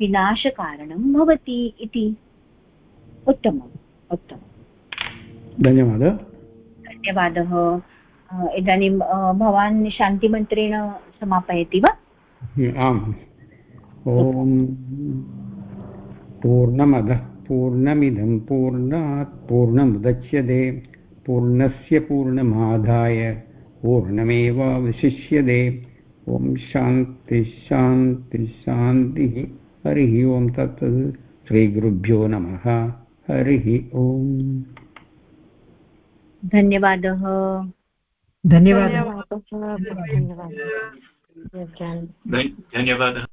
विनाशकारणं भवति इति। उत्तमम् उत्तमम्। धन्यवादः धन्यवादः इदानीं भवान् शान्तिमन्त्रेण समापयति वा? आम्. ॐ पूर्णमदः पूर्णमिदं पूर्णात् पूर्णमुदच्यते पूर्णस्य पूर्णमादाय पूर्णमेवावशिष्यते। ॐ शान्ति शान्ति शान्तिः। हरिः ओं तत् श्रीगुरुभ्यो नमः। हरिः ओम्। धन्यवादः। धन्यवादः। धन्यवादः।